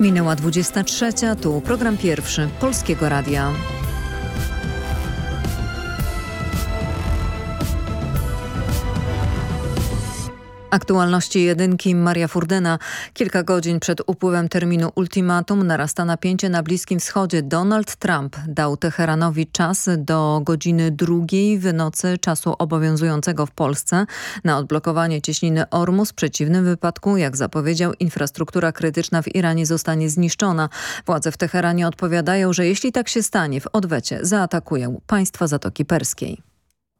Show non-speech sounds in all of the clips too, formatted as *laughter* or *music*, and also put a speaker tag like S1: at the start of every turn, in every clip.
S1: Minęła 23. Tu program pierwszy Polskiego Radia. Aktualności jedynki Maria Furdyna. Kilka godzin przed upływem terminu ultimatum narasta napięcie na Bliskim Wschodzie. Donald Trump dał Teheranowi czas do godziny drugiej w nocy czasu obowiązującego w Polsce na odblokowanie cieśniny Ormus. W przeciwnym wypadku, jak zapowiedział, infrastruktura krytyczna w Iranie zostanie zniszczona. Władze w Teheranie odpowiadają, że jeśli tak się stanie, w odwecie zaatakują państwa Zatoki Perskiej.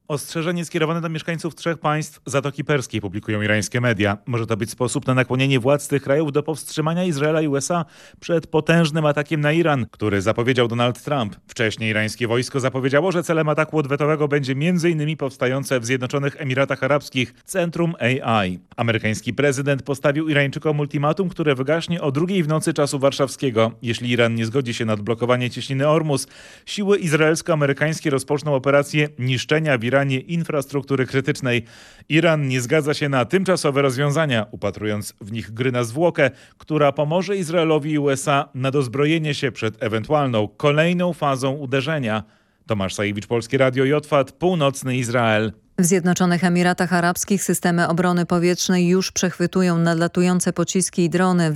S2: Ostrzeżenie skierowane do mieszkańców trzech państw Zatoki Perskiej publikują irańskie media. Może to być sposób na nakłonienie władz tych krajów do powstrzymania Izraela i USA przed potężnym atakiem na Iran, który zapowiedział Donald Trump. Wcześniej irańskie wojsko zapowiedziało, że celem ataku odwetowego będzie m.in. powstające w Zjednoczonych Emiratach Arabskich Centrum AI. Amerykański prezydent postawił Irańczykom ultimatum, które wygaśnie o drugiej w nocy czasu warszawskiego. Jeśli Iran nie zgodzi się na odblokowanie cieśniny Ormus, siły izraelsko-amerykańskie rozpoczną operację niszczenia w Iranie Iranie infrastruktury krytycznej. Iran nie zgadza się na tymczasowe rozwiązania, upatrując w nich gry na zwłokę, która pomoże Izraelowi i USA na dozbrojenie się przed ewentualną kolejną fazą uderzenia. Tomasz Sajewicz, Polskie Radio Jotwat, Północny Izrael.
S1: W Zjednoczonych Emiratach Arabskich systemy obrony powietrznej już przechwytują nadlatujące pociski i drony.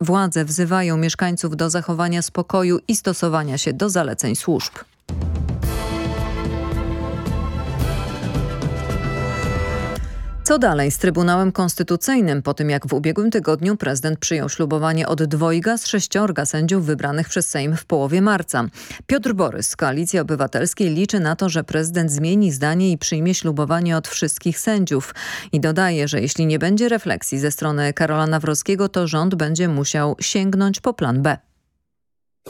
S1: Władze wzywają mieszkańców do zachowania spokoju i stosowania się do zaleceń służb. Co dalej z Trybunałem Konstytucyjnym po tym jak w ubiegłym tygodniu prezydent przyjął ślubowanie od dwojga z sześciorga sędziów wybranych przez Sejm w połowie marca. Piotr Borys z Koalicji Obywatelskiej liczy na to, że prezydent zmieni zdanie i przyjmie ślubowanie od wszystkich sędziów. I dodaje, że jeśli nie będzie refleksji ze strony Karola Nawrockiego, to rząd będzie musiał sięgnąć po plan B.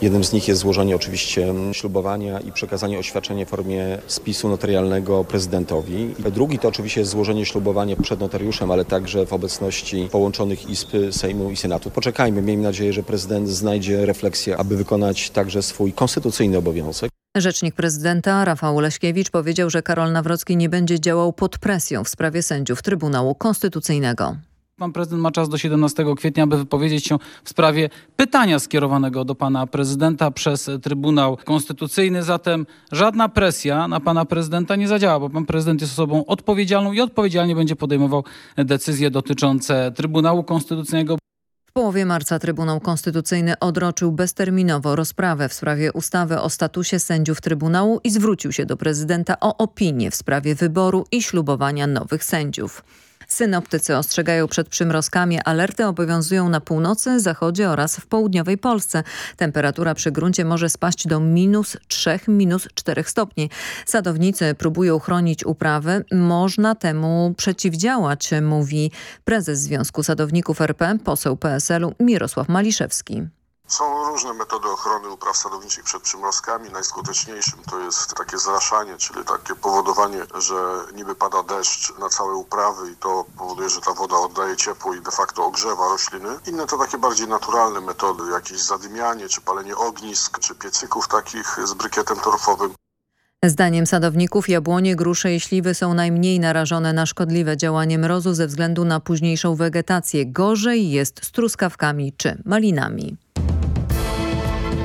S3: Jednym z nich jest złożenie oczywiście ślubowania i przekazanie oświadczenia w formie spisu notarialnego prezydentowi. Drugi to oczywiście złożenie ślubowania przed notariuszem, ale także w obecności połączonych izb Sejmu i Senatu. Poczekajmy, miejmy nadzieję, że prezydent znajdzie refleksję, aby wykonać także swój konstytucyjny obowiązek.
S1: Rzecznik prezydenta Rafał Leśkiewicz powiedział, że Karol Nawrocki nie będzie działał pod presją w sprawie sędziów Trybunału Konstytucyjnego.
S4: Pan prezydent ma czas do 17 kwietnia, aby wypowiedzieć się w sprawie pytania skierowanego do pana prezydenta przez Trybunał Konstytucyjny. Zatem żadna presja na pana prezydenta nie zadziała, bo pan prezydent jest osobą odpowiedzialną i odpowiedzialnie będzie podejmował decyzje dotyczące Trybunału Konstytucyjnego.
S1: W połowie marca Trybunał Konstytucyjny odroczył bezterminowo rozprawę w sprawie ustawy o statusie sędziów Trybunału i zwrócił się do prezydenta o opinię w sprawie wyboru i ślubowania nowych sędziów. Synoptycy ostrzegają przed przymrozkami. Alerty obowiązują na północy, zachodzie oraz w południowej Polsce. Temperatura przy gruncie może spaść do minus 3, minus 4 stopni. Sadownicy próbują chronić uprawy. Można temu przeciwdziałać, mówi prezes Związku Sadowników RP, poseł PSL-u Mirosław Maliszewski.
S5: Są różne metody ochrony upraw sadowniczych przed przymrozkami. Najskuteczniejszym to jest takie zraszanie, czyli takie powodowanie, że niby pada deszcz na całe uprawy i to powoduje, że ta woda oddaje ciepło i de facto ogrzewa rośliny. Inne to takie bardziej naturalne metody, jakieś zadymianie, czy palenie ognisk, czy piecyków takich z brykietem torfowym.
S1: Zdaniem sadowników jabłonie, grusze i śliwy są najmniej narażone na szkodliwe działanie mrozu ze względu na późniejszą wegetację. Gorzej jest z truskawkami czy malinami.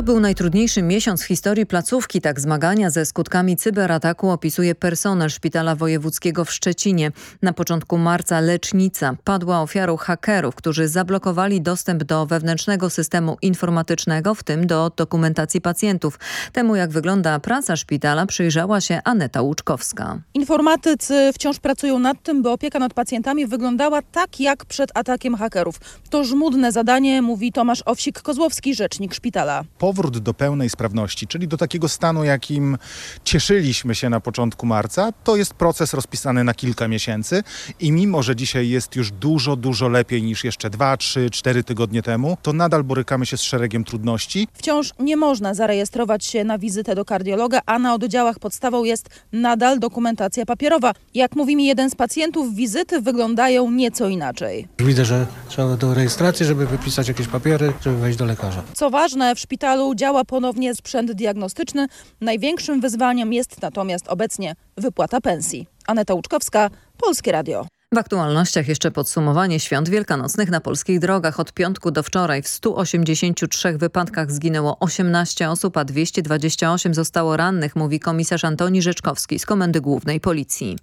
S1: To był najtrudniejszy miesiąc w historii placówki. Tak zmagania ze skutkami cyberataku opisuje personel Szpitala Wojewódzkiego w Szczecinie. Na początku marca lecznica padła ofiarą hakerów, którzy zablokowali dostęp do wewnętrznego systemu informatycznego, w tym do dokumentacji pacjentów. Temu jak wygląda praca szpitala przyjrzała się Aneta Łuczkowska.
S6: Informatycy wciąż pracują nad tym, by opieka nad pacjentami wyglądała tak jak przed atakiem hakerów. To żmudne zadanie, mówi Tomasz Owsik-Kozłowski, rzecznik szpitala
S7: powrót do pełnej sprawności, czyli do takiego stanu, jakim cieszyliśmy się na początku marca, to jest proces rozpisany na kilka miesięcy i mimo, że dzisiaj jest już dużo, dużo lepiej niż jeszcze dwa, trzy, cztery tygodnie temu, to nadal borykamy się z szeregiem trudności.
S6: Wciąż nie można zarejestrować się na wizytę do kardiologa, a na oddziałach podstawą jest nadal dokumentacja papierowa. Jak mówi mi jeden z pacjentów, wizyty wyglądają nieco inaczej.
S8: Widzę, że trzeba do rejestracji, żeby wypisać jakieś papiery, żeby wejść do lekarza.
S6: Co ważne, w szpitalu szpitalu działa ponownie sprzęt diagnostyczny. Największym wyzwaniem jest natomiast obecnie wypłata pensji. Aneta Łuczkowska, Polskie Radio.
S1: W aktualnościach jeszcze podsumowanie świąt wielkanocnych na polskich drogach. Od piątku do wczoraj w 183 wypadkach zginęło 18 osób, a 228 zostało rannych, mówi komisarz Antoni Rzeczkowski z Komendy Głównej Policji.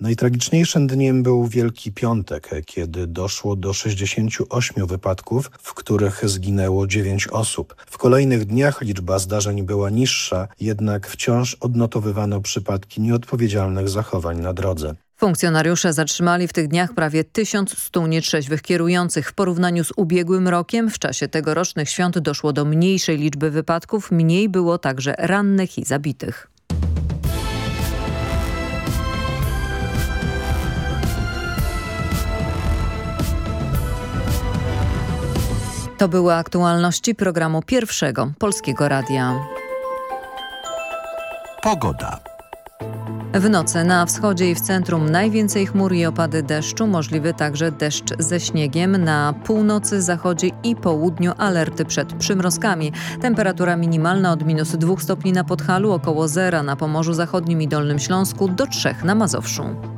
S9: Najtragiczniejszym dniem był Wielki Piątek, kiedy doszło do 68 wypadków, w których zginęło 9 osób. W kolejnych dniach liczba zdarzeń była niższa, jednak wciąż odnotowywano przypadki nieodpowiedzialnych zachowań na drodze.
S1: Funkcjonariusze zatrzymali w tych dniach prawie 1100 nietrzeźwych kierujących. W porównaniu z ubiegłym rokiem w czasie tegorocznych świąt doszło do mniejszej liczby wypadków, mniej było także rannych i zabitych. To były aktualności programu pierwszego Polskiego Radia.
S10: Pogoda.
S1: W nocy na wschodzie i w centrum najwięcej chmur i opady deszczu, możliwy także deszcz ze śniegiem. Na północy, zachodzie i południu alerty przed przymrozkami. Temperatura minimalna od minus 2 stopni na Podhalu, około zera na Pomorzu Zachodnim i Dolnym Śląsku, do 3 na Mazowszu.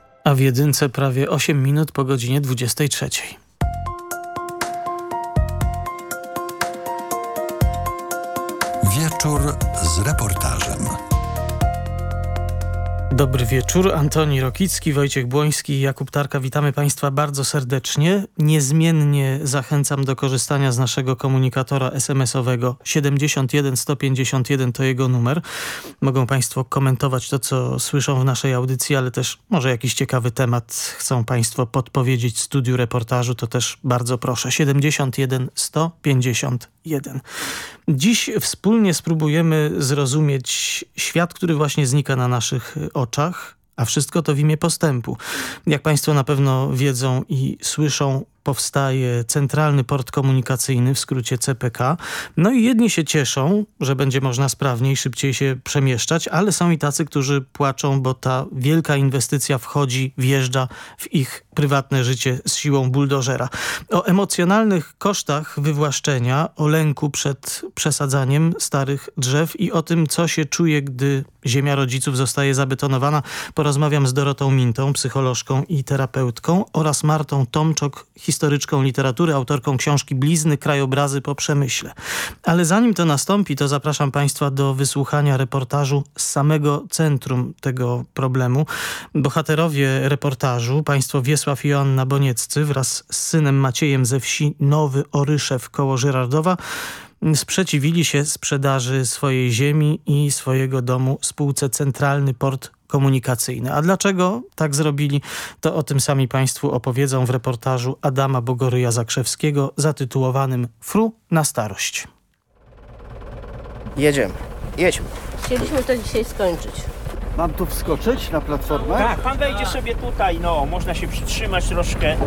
S11: A w jedynce prawie 8 minut po godzinie 23.
S10: Wieczór z reportażem.
S11: Dobry wieczór. Antoni Rokicki, Wojciech Błoński i Jakub Tarka. Witamy Państwa bardzo serdecznie. Niezmiennie zachęcam do korzystania z naszego komunikatora SMS-owego 71 151 to jego numer. Mogą Państwo komentować to, co słyszą w naszej audycji, ale też może jakiś ciekawy temat chcą Państwo podpowiedzieć studiu reportażu, to też bardzo proszę. 71 151. Dziś wspólnie spróbujemy zrozumieć świat, który właśnie znika na naszych oczach, a wszystko to w imię postępu. Jak Państwo na pewno wiedzą i słyszą, powstaje Centralny Port Komunikacyjny, w skrócie CPK. No i jedni się cieszą, że będzie można sprawniej, szybciej się przemieszczać, ale są i tacy, którzy płaczą, bo ta wielka inwestycja wchodzi, wjeżdża w ich prywatne życie z siłą buldożera. O emocjonalnych kosztach wywłaszczenia, o lęku przed przesadzaniem starych drzew i o tym, co się czuje, gdy ziemia rodziców zostaje zabetonowana, porozmawiam z Dorotą Mintą, psycholożką i terapeutką oraz Martą Tomczok, historyczką literatury, autorką książki Blizny, krajobrazy po przemyśle. Ale zanim to nastąpi, to zapraszam Państwa do wysłuchania reportażu z samego centrum tego problemu. Bohaterowie reportażu, państwo Wiesław i Joanna Bonieccy wraz z synem Maciejem ze wsi Nowy Oryszew koło Żyrardowa sprzeciwili się sprzedaży swojej ziemi i swojego domu spółce Centralny Port komunikacyjne. A dlaczego tak zrobili, to o tym sami Państwu opowiedzą w reportażu Adama Bogoryja Zakrzewskiego zatytułowanym Fru na starość.
S12: Jedziemy. Jedźmy.
S13: Chcieliśmy to dzisiaj skończyć.
S12: Mam tu wskoczyć na platformę?
S13: Tak, pan wejdzie sobie tutaj, no, można się przytrzymać troszkę.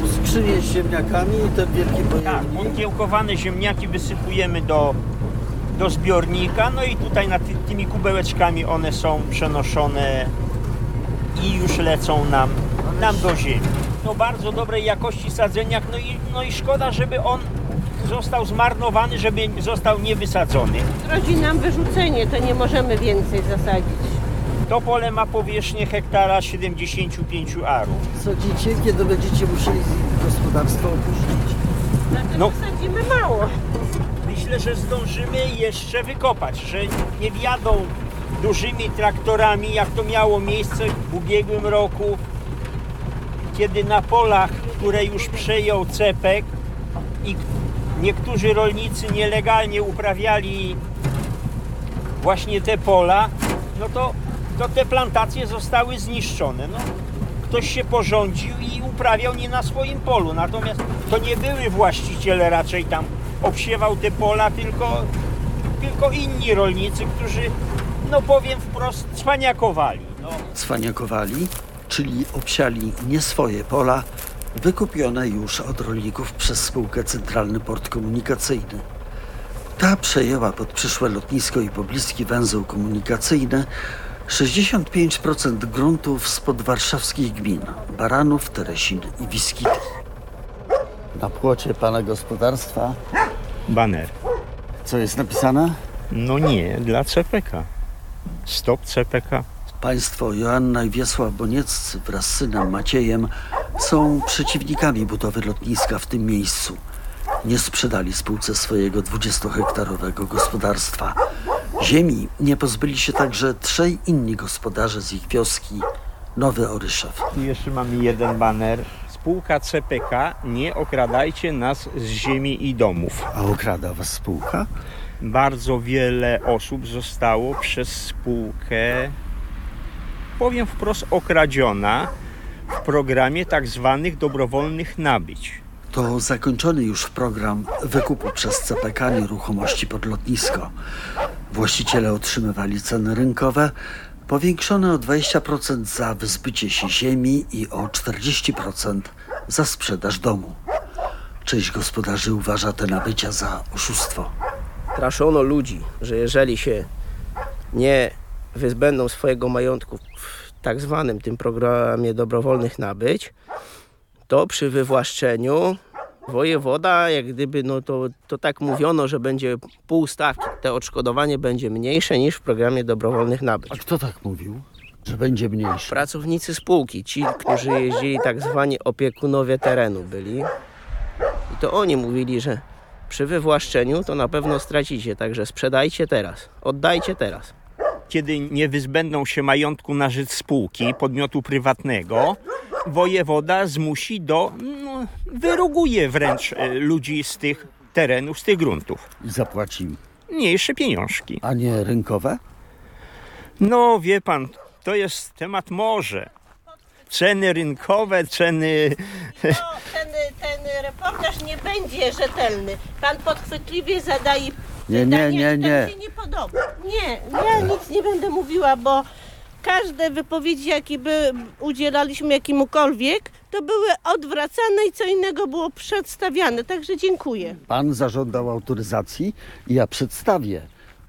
S12: Tu skrzynie z ziemniakami i ten wielki pojemnik.
S13: Tak, unkiełkowane ziemniaki wysypujemy do, do zbiornika, no i tutaj nad ty, tymi kubełeczkami one są przenoszone i już lecą nam, nam do ziemi. No bardzo dobrej jakości sadzeniach, no i, no i szkoda, żeby on został zmarnowany, żeby został niewysadzony.
S14: Grozi nam wyrzucenie, to nie możemy więcej zasadzić.
S13: To pole ma powierzchnię hektara 75 arów.
S12: Sądzicie, kiedy będziecie musieli gospodarstwo opuścić?
S13: No.
S14: Sadzimy mało.
S13: Myślę, że zdążymy jeszcze wykopać, że nie wjadą dużymi traktorami, jak to miało miejsce w ubiegłym roku, kiedy na polach, które już przejął CEPEK i niektórzy rolnicy nielegalnie uprawiali właśnie te pola, no to, to te plantacje zostały zniszczone. No, ktoś się porządził i uprawiał nie na swoim polu. Natomiast to nie były właściciele raczej tam obsiewał te pola, tylko, tylko inni rolnicy, którzy, no powiem wprost, cwaniakowali. No.
S12: Cwaniakowali, czyli obsiali nie swoje pola, wykupione już od rolników przez spółkę Centralny Port Komunikacyjny. Ta przejęła pod przyszłe lotnisko i pobliski węzeł komunikacyjny 65% gruntów spod warszawskich gmin Baranów, Teresin i Wiskity. Na płocie pana gospodarstwa
S13: Baner.
S12: co jest napisane?
S13: No nie, dla CPK. Stop CPK.
S12: Państwo Joanna i Wiesław Bonieccy wraz z synem Maciejem są przeciwnikami budowy lotniska w tym miejscu. Nie sprzedali spółce swojego 20-hektarowego gospodarstwa. Ziemi nie pozbyli się także trzej inni gospodarze z ich wioski, Nowy Oryszew.
S13: Tu jeszcze mamy jeden baner. Spółka CPK, nie okradajcie nas z ziemi i domów.
S12: A okrada was spółka?
S13: Bardzo wiele osób zostało przez spółkę, powiem wprost, okradziona w programie tak zwanych dobrowolnych nabyć.
S12: To zakończony już program wykupu przez CPK nieruchomości pod lotnisko. Właściciele otrzymywali ceny rynkowe, powiększone o 20% za wyzbycie się ziemi i o 40% za sprzedaż domu. Część gospodarzy uważa te nabycia za oszustwo.
S15: straszono ludzi, że jeżeli się nie wyzbędą swojego majątku w tak zwanym tym programie dobrowolnych nabyć, to przy wywłaszczeniu wojewoda, jak gdyby, no to, to tak mówiono, że będzie pół stawki. Te odszkodowanie będzie mniejsze niż w programie dobrowolnych nabyć.
S12: A kto tak mówił? Że będzie mniejszy?
S15: Pracownicy spółki, ci, którzy jeździli tak zwani opiekunowie terenu byli. I to oni mówili, że przy wywłaszczeniu to na pewno stracicie, także sprzedajcie teraz, oddajcie teraz.
S13: Kiedy nie wyzbędą się majątku na rzecz spółki, podmiotu prywatnego, wojewoda zmusi do, no, wyruguje wręcz e, ludzi z tych terenów, z tych gruntów.
S12: I zapłaci im.
S13: Mniejsze pieniążki.
S12: A nie rynkowe?
S13: No wie pan, to jest temat morze. Ceny rynkowe, ceny...
S14: Ten, ten reportaż nie będzie rzetelny. Pan podchwytliwie zadaje
S12: Nie, nie, nie, nie.
S14: To mi się nie podoba. Nie, ja nic nie będę mówiła, bo każde wypowiedzi, jakie by udzielaliśmy jakimukolwiek, to były odwracane i co innego było przedstawiane. Także dziękuję.
S12: Pan zażądał autoryzacji i ja przedstawię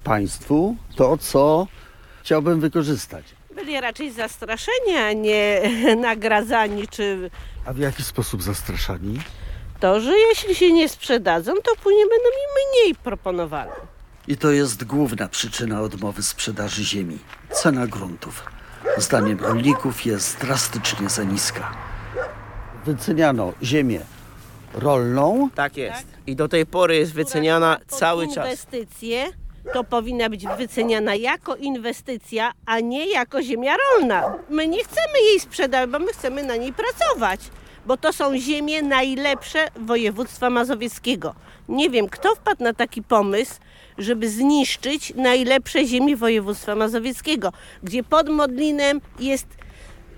S12: Państwu to, co chciałbym wykorzystać.
S14: Byli raczej zastraszeni, a nie *laughs* nagradzani, czy
S12: A w jaki sposób zastraszani?
S14: to, że jeśli się nie sprzedadzą, to później będą mi mniej proponowali.
S12: I to jest główna przyczyna odmowy sprzedaży ziemi. Cena gruntów. Zdaniem rolników jest drastycznie za niska. Wyceniano ziemię rolną.
S15: Tak jest. I do tej pory jest wyceniana cały czas.
S14: Inwestycje to powinna być wyceniana jako inwestycja, a nie jako ziemia rolna. My nie chcemy jej sprzedawać, bo my chcemy na niej pracować. Bo to są ziemie najlepsze województwa mazowieckiego. Nie wiem, kto wpadł na taki pomysł, żeby zniszczyć najlepsze ziemie województwa mazowieckiego, gdzie pod Modlinem jest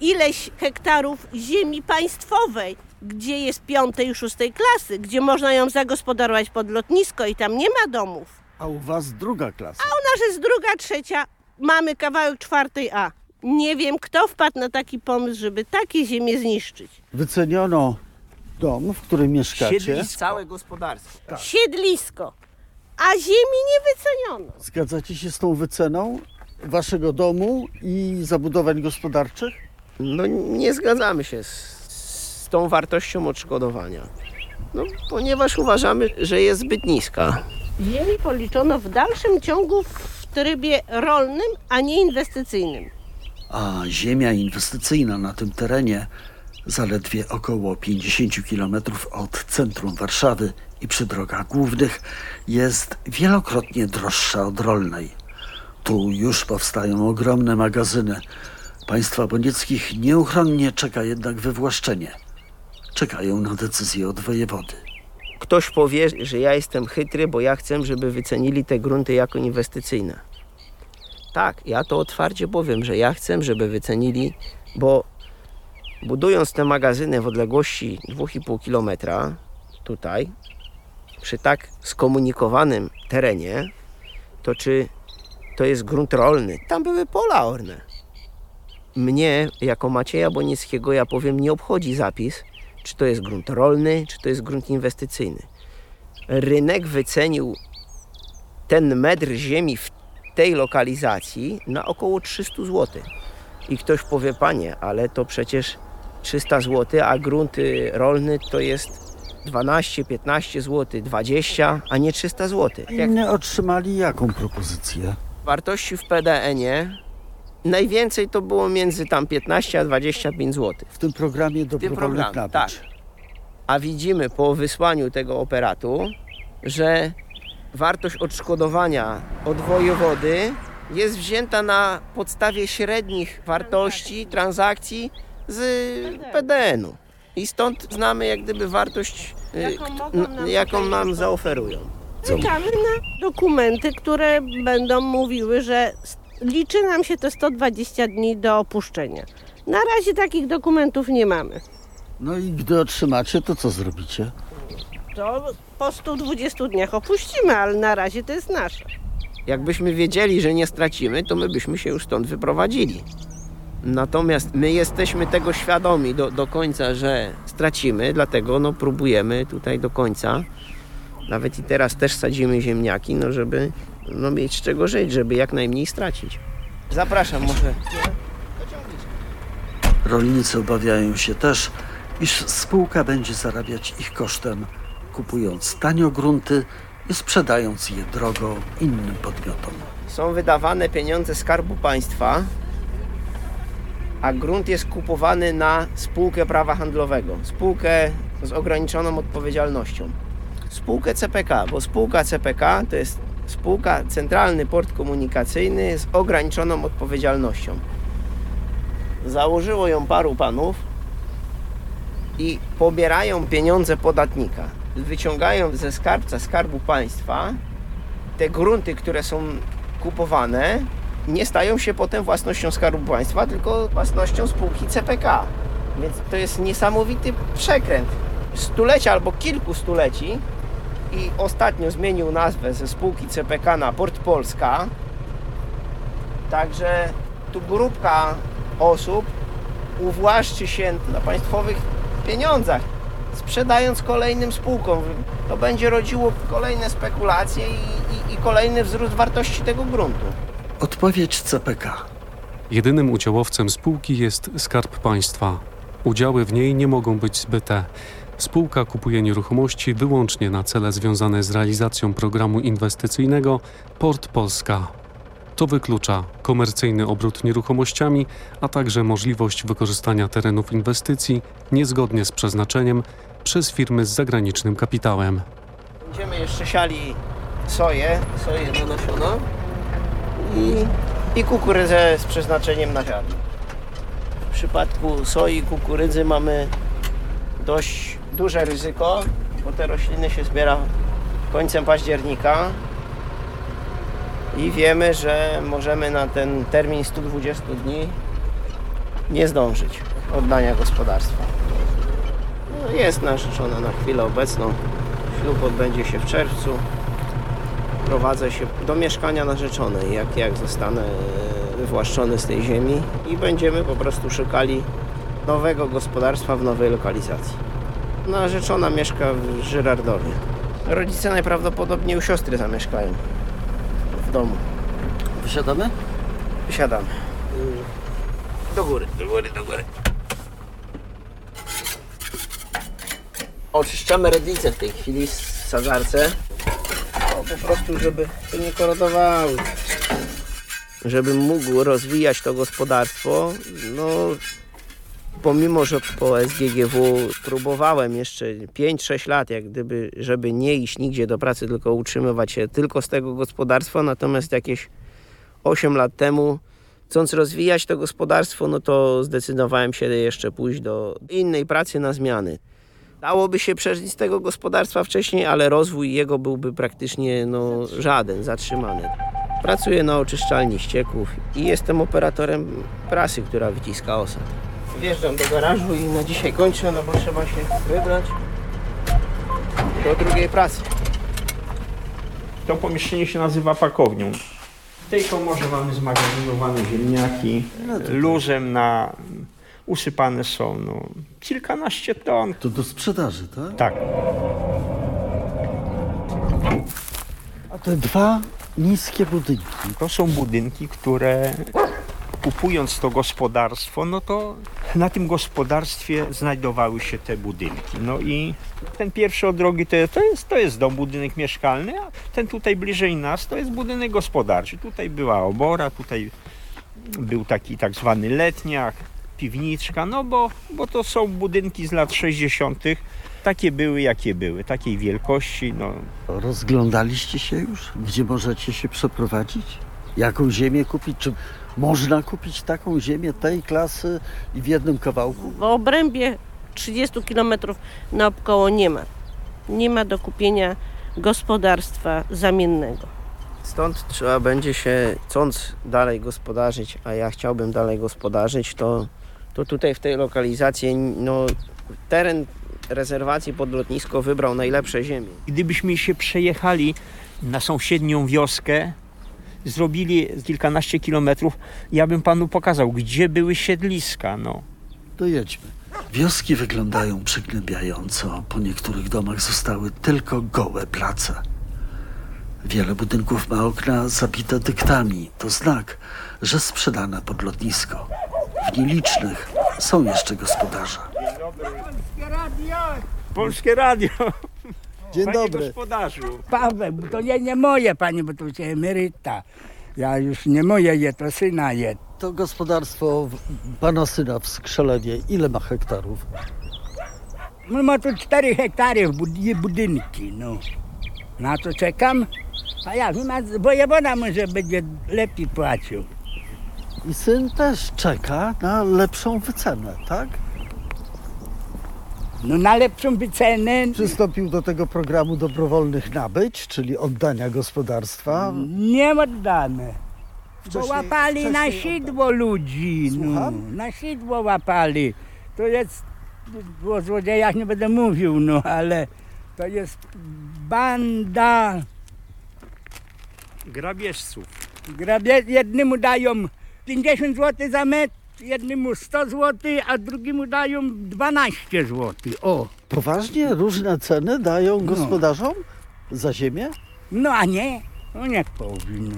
S14: ileś hektarów ziemi państwowej, gdzie jest piątej i szóstej klasy, gdzie można ją zagospodarować pod lotnisko i tam nie ma domów.
S12: A u was druga klasa.
S14: A u nas jest druga, trzecia, mamy kawałek czwartej A. Nie wiem, kto wpadł na taki pomysł, żeby takie ziemię zniszczyć.
S12: Wyceniono dom, w którym mieszkacie.
S15: Całe gospodarstwo.
S14: Siedlisko, a ziemi nie wyceniono.
S12: Zgadzacie się z tą wyceną waszego domu i zabudowań gospodarczych?
S15: No nie zgadzamy się z, z tą wartością odszkodowania. No, ponieważ uważamy, że jest zbyt niska.
S14: Ziemi policzono w dalszym ciągu w trybie rolnym, a nie inwestycyjnym.
S12: a ziemia inwestycyjna na tym terenie, zaledwie około 50 km od centrum Warszawy i przy drogach głównych, jest wielokrotnie droższa od rolnej. Tu już powstają ogromne magazyny. Państwa Bonieckich nieuchronnie czeka jednak wywłaszczenie. Czekają na decyzję od wojewody.
S15: Ktoś powie, że ja jestem chytry, bo ja chcę, żeby wycenili te grunty jako inwestycyjne. Tak, ja to otwarcie powiem, że ja chcę, żeby wycenili, bo budując te magazyny w odległości 2,5 km tutaj, przy tak skomunikowanym terenie, to czy to jest grunt rolny? Tam były pola orne. Mnie, jako Macieja Bonieckiego, ja powiem, nie obchodzi zapis, czy to jest grunt rolny, czy to jest grunt inwestycyjny. Rynek wycenił ten metr ziemi w tej lokalizacji na około 300 zł. I ktoś powie, panie, ale to przecież 300 zł, a grunt rolny to jest 12, 15 zł, 20, a nie 300 zł. Jak
S12: Inni otrzymali jaką propozycję?
S15: wartości w PDN-ie najwięcej to było między tam 15 a 25 zł.
S12: W tym programie
S15: programie,
S12: nabyć.
S15: tak. A widzimy po wysłaniu tego operatu, że wartość odszkodowania od wojewody jest wzięta na podstawie średnich wartości transakcji z PDN-u. I stąd znamy jak gdyby wartość, y,
S14: Jaką mogą nam
S15: jaką nam zaoferują.
S14: Czekamy na dokumenty, które będą mówiły, że liczy nam się to 120 dni do opuszczenia. Na razie takich dokumentów nie mamy.
S12: No i gdy otrzymacie, to co zrobicie?
S14: To po 120 dniach opuścimy, ale na razie to jest nasze.
S15: Jakbyśmy wiedzieli, że nie stracimy, to my byśmy się już stąd wyprowadzili. Natomiast my jesteśmy tego świadomi do, do końca, że stracimy, dlatego no, próbujemy tutaj do końca. Nawet i teraz też sadzimy ziemniaki, no, żeby no, mieć z czego żyć, żeby jak najmniej stracić. Zapraszam może.
S12: Rolnicy obawiają się też, iż spółka będzie zarabiać ich kosztem, kupując tanio grunty i sprzedając je drogo innym podmiotom.
S15: Są wydawane pieniądze Skarbu Państwa, a grunt jest kupowany na spółkę prawa handlowego, spółkę z ograniczoną odpowiedzialnością. Spółkę CPK, bo spółka CPK to jest spółka Centralny Port Komunikacyjny z ograniczoną odpowiedzialnością. Założyło ją paru panów i pobierają pieniądze podatnika. Wyciągają ze skarbca Skarbu Państwa te grunty, które są kupowane, nie stają się potem własnością Skarbu Państwa, tylko własnością spółki CPK. Więc to jest niesamowity przekręt. Stulecia albo kilku stuleci i ostatnio zmienił nazwę ze spółki CPK na Port Polska. Także tu grupka osób uwłaszczy się na państwowych pieniądzach, sprzedając kolejnym spółkom. To będzie rodziło kolejne spekulacje i, i, i kolejny wzrost wartości tego gruntu.
S12: Odpowiedź CPK.
S16: Jedynym udziałowcem spółki jest Skarb Państwa. Udziały w niej nie mogą być zbyte. Spółka kupuje nieruchomości wyłącznie na cele związane z realizacją programu inwestycyjnego Port Polska. To wyklucza komercyjny obrót nieruchomościami, a także możliwość wykorzystania terenów inwestycji niezgodnie z przeznaczeniem przez firmy z zagranicznym kapitałem.
S15: Będziemy jeszcze siali soję, soję na nasiono i, i kukurydzę z przeznaczeniem na ziarno. W przypadku soi i kukurydzy mamy dość duże ryzyko, bo te rośliny się zbiera końcem października i wiemy, że możemy na ten termin 120 dni nie zdążyć oddania gospodarstwa. No, Jest narzeczona na chwilę obecną. Ślub odbędzie się w czerwcu. Prowadzę się do mieszkania narzeczonej, jak, jak zostanę e, wywłaszczony z tej ziemi i będziemy po prostu szukali nowego gospodarstwa w nowej lokalizacji. Narzeczona mieszka w Żyrardowie. Rodzice najprawdopodobniej u siostry zamieszkają w domu.
S12: Wysiadamy?
S15: Wysiadamy. Do góry, do góry, do góry. Oczyszczamy redlicę w tej chwili z sadzarce. Po prostu, żeby to nie korodowały. żebym mógł rozwijać to gospodarstwo, no pomimo, że po SGGW próbowałem jeszcze 5-6 lat, jak gdyby, żeby nie iść nigdzie do pracy, tylko utrzymywać się tylko z tego gospodarstwa, natomiast jakieś 8 lat temu, chcąc rozwijać to gospodarstwo, no to zdecydowałem się jeszcze pójść do innej pracy na zmiany. Dałoby się przeżyć z tego gospodarstwa wcześniej, ale rozwój jego byłby praktycznie no, żaden, zatrzymany. Pracuję na oczyszczalni ścieków i jestem operatorem prasy, która wyciska osad. Wjeżdżam do garażu i na dzisiaj kończę, no bo trzeba się wybrać do drugiej pracy.
S13: To pomieszczenie się nazywa pakownią. W tej komorze mamy zmagazynowane ziemniaki, luzem na usypane są no, kilkanaście ton.
S12: To do sprzedaży, tak?
S13: Tak.
S12: A te dwa niskie budynki.
S13: To są budynki, które kupując to gospodarstwo, no to na tym gospodarstwie znajdowały się te budynki. No i ten pierwszy od drogi to, to, jest, to jest dom, budynek mieszkalny, a ten tutaj bliżej nas to jest budynek gospodarczy. Tutaj była obora, tutaj był taki tak zwany letniak, piwniczka, no bo, bo to są budynki z lat 60. Takie były, jakie były, takiej wielkości, no
S12: Rozglądaliście się już? Gdzie możecie się przeprowadzić? Jaką ziemię kupić? Czy można kupić taką ziemię tej klasy i w jednym kawałku?
S14: W obrębie 30 km naokoło nie ma. Nie ma do kupienia gospodarstwa zamiennego.
S15: Stąd trzeba będzie się, chcąc dalej gospodarzyć, a ja chciałbym dalej gospodarzyć, to, to tutaj w tej lokalizacji no, teren rezerwacji pod lotnisko wybrał najlepsze ziemie.
S13: Gdybyśmy się przejechali na sąsiednią wioskę, zrobili kilkanaście kilometrów, ja bym panu pokazał, gdzie były siedliska. No.
S12: To jedźmy. Wioski wyglądają przygnębiająco. Po niektórych domach zostały tylko gołe place. Wiele budynków ma okna zabite dyktami. To znak, że sprzedane pod lotnisko. W nielicznych są jeszcze gospodarze.
S13: Polskie Radio.
S17: Dzień
S13: Panie
S17: dobry.
S13: gospodarzu.
S17: Paweł, bo to nie, nie moje, panie, bo to się emeryta. Ja już nie moje je, to syna je.
S12: To gospodarstwo w- pana syna w Skrzelewie, ile ma hektarów?
S17: No ma tu 4 hektary w bud- budynki, no. Na to czekam. A jak, no, ma- wojewoda może będzie lepiej płacił.
S12: I syn też czeka na lepszą wycenę, tak?
S17: No na lepszą wycenę.
S12: Przystąpił do tego programu dobrowolnych nabyć, czyli oddania gospodarstwa.
S17: Nie oddane. Bo
S12: Wcześniej-
S17: łapali na
S12: wcześniej
S17: sidło ludzi. No,
S12: Słucham?
S17: na sidło łapali. To jest, o złodziejach nie będę mówił, no ale to jest banda.
S13: Grabieżców.
S17: Grabie, jednemu dają 50 zł za metr, jednemu 100 zł, a drugiemu dają 12 zł. O.
S12: Poważnie różne ceny dają gospodarzom za ziemię?
S17: No a nie, no niech powinno.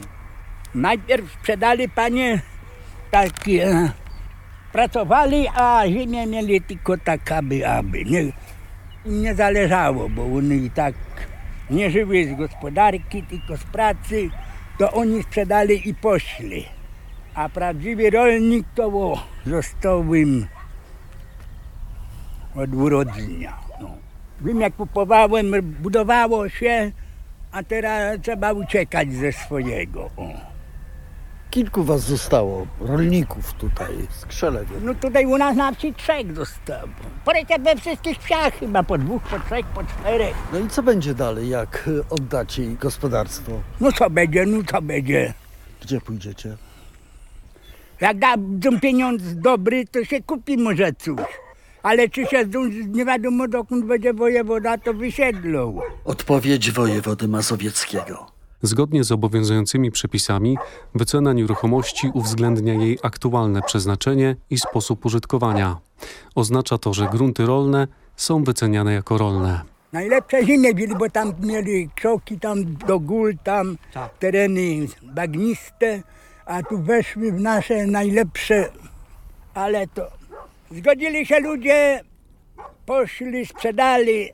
S17: Najpierw sprzedali panie takie, e, pracowali, a ziemię mieli tylko tak aby, aby. Nie, nie zależało, bo one i tak nie żyły z gospodarki, tylko z pracy, to oni sprzedali i poszli. A prawdziwy rolnik to o, został im od urodzenia. No. Wiem jak kupowałem, budowało się, a teraz trzeba uciekać ze swojego. O.
S12: Kilku was zostało, rolników tutaj w Skrzelewie.
S17: No tutaj u nas na wsi trzech zostało. Porecie we wszystkich wsiach chyba po dwóch, po trzech, po czterech.
S12: No i co będzie dalej, jak oddacie gospodarstwo?
S17: No co będzie, no co będzie.
S12: Gdzie pójdziecie?
S17: Jak dadzą pieniądz dobry, to się kupi może coś. Ale czy się zdąży, nie wiadomo dokąd będzie wojewoda, to wysiedlą.
S12: Odpowiedź wojewody mazowieckiego.
S16: Zgodnie z obowiązującymi przepisami, wycena nieruchomości uwzględnia jej aktualne przeznaczenie i sposób użytkowania. Oznacza to, że grunty rolne są wyceniane jako rolne.
S17: Najlepsze ziemie byli, bo tam mieli krzoki tam do gór, tam tereny bagniste, a tu weszły w nasze najlepsze, ale to zgodzili się ludzie, poszli, sprzedali,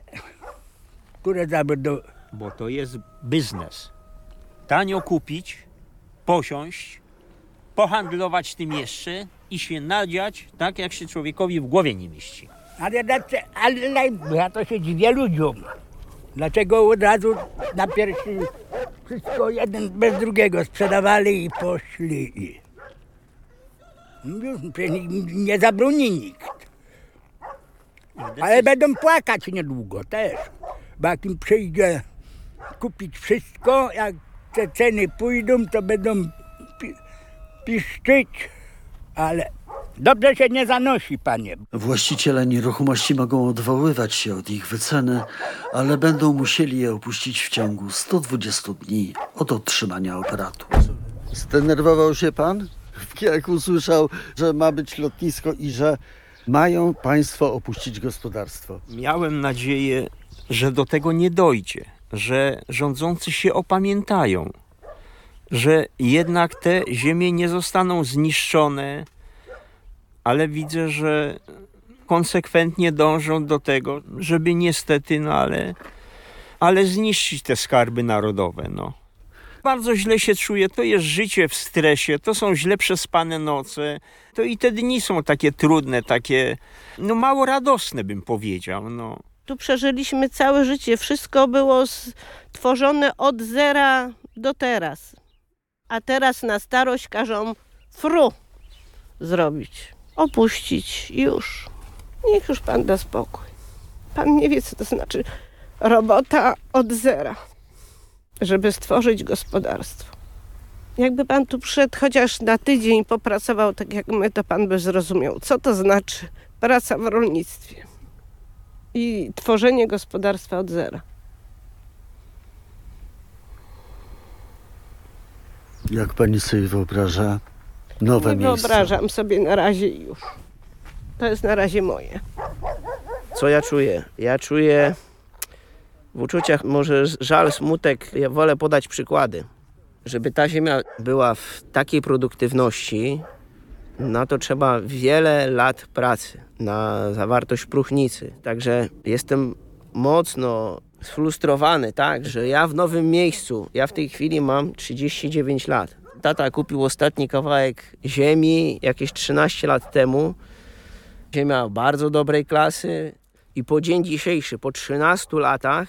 S17: które zabudą.
S13: Bo to jest biznes. Tanio kupić, posiąść pohandlować tym jeszcze i się nadziać tak, jak się człowiekowi w głowie nie mieści.
S17: Ale, ale ja to się dziwię ludziom. Dlaczego od razu na pierwszy wszystko jeden bez drugiego sprzedawali i poszli. Już nie zabroni nikt. Ale będą płakać niedługo też. Bo jak im przyjdzie kupić wszystko, jak te ceny pójdą, to będą pi- piszczyć. Ale dobrze się nie zanosi, panie.
S12: Właściciele nieruchomości mogą odwoływać się od ich wyceny, ale będą musieli je opuścić w ciągu 120 dni od otrzymania operatu. Zdenerwował się pan, jak usłyszał, że ma być lotnisko i że mają państwo opuścić gospodarstwo.
S13: Miałem nadzieję, że do tego nie dojdzie, że rządzący się opamiętają, że jednak te ziemie nie zostaną zniszczone, ale widzę, że konsekwentnie dążą do tego, żeby niestety, no ale, ale zniszczyć te skarby narodowe, no. Bardzo źle się czuję, to jest życie w stresie, to są źle przespane noce, to i te dni są takie trudne, takie, no mało radosne bym powiedział, no.
S14: Tu przeżyliśmy całe życie. Wszystko było stworzone od zera do teraz. A teraz na starość każą fru zrobić. Opuścić i już. Niech już pan da spokój. Pan nie wie, co to znaczy robota od zera, żeby stworzyć gospodarstwo. Jakby pan tu przyszedł chociaż na tydzień, popracował tak jak my, to pan by zrozumiał, co to znaczy praca w rolnictwie i tworzenie gospodarstwa od zera.
S12: Jak pani sobie wyobraża nowe
S14: Nie
S12: miejsce?
S14: wyobrażam sobie na razie już. To jest na razie moje.
S15: Co ja czuję? Ja czuję w uczuciach może żal, smutek. Ja wolę podać przykłady. Żeby ta ziemia była w takiej produktywności, na to trzeba wiele lat pracy, na zawartość próchnicy. Także jestem mocno sfrustrowany, tak, że ja w nowym miejscu, ja w tej chwili mam 39 lat. Tata kupił ostatni kawałek ziemi jakieś 13 lat temu. Ziemia bardzo dobrej klasy i po dzień dzisiejszy, po 13 latach,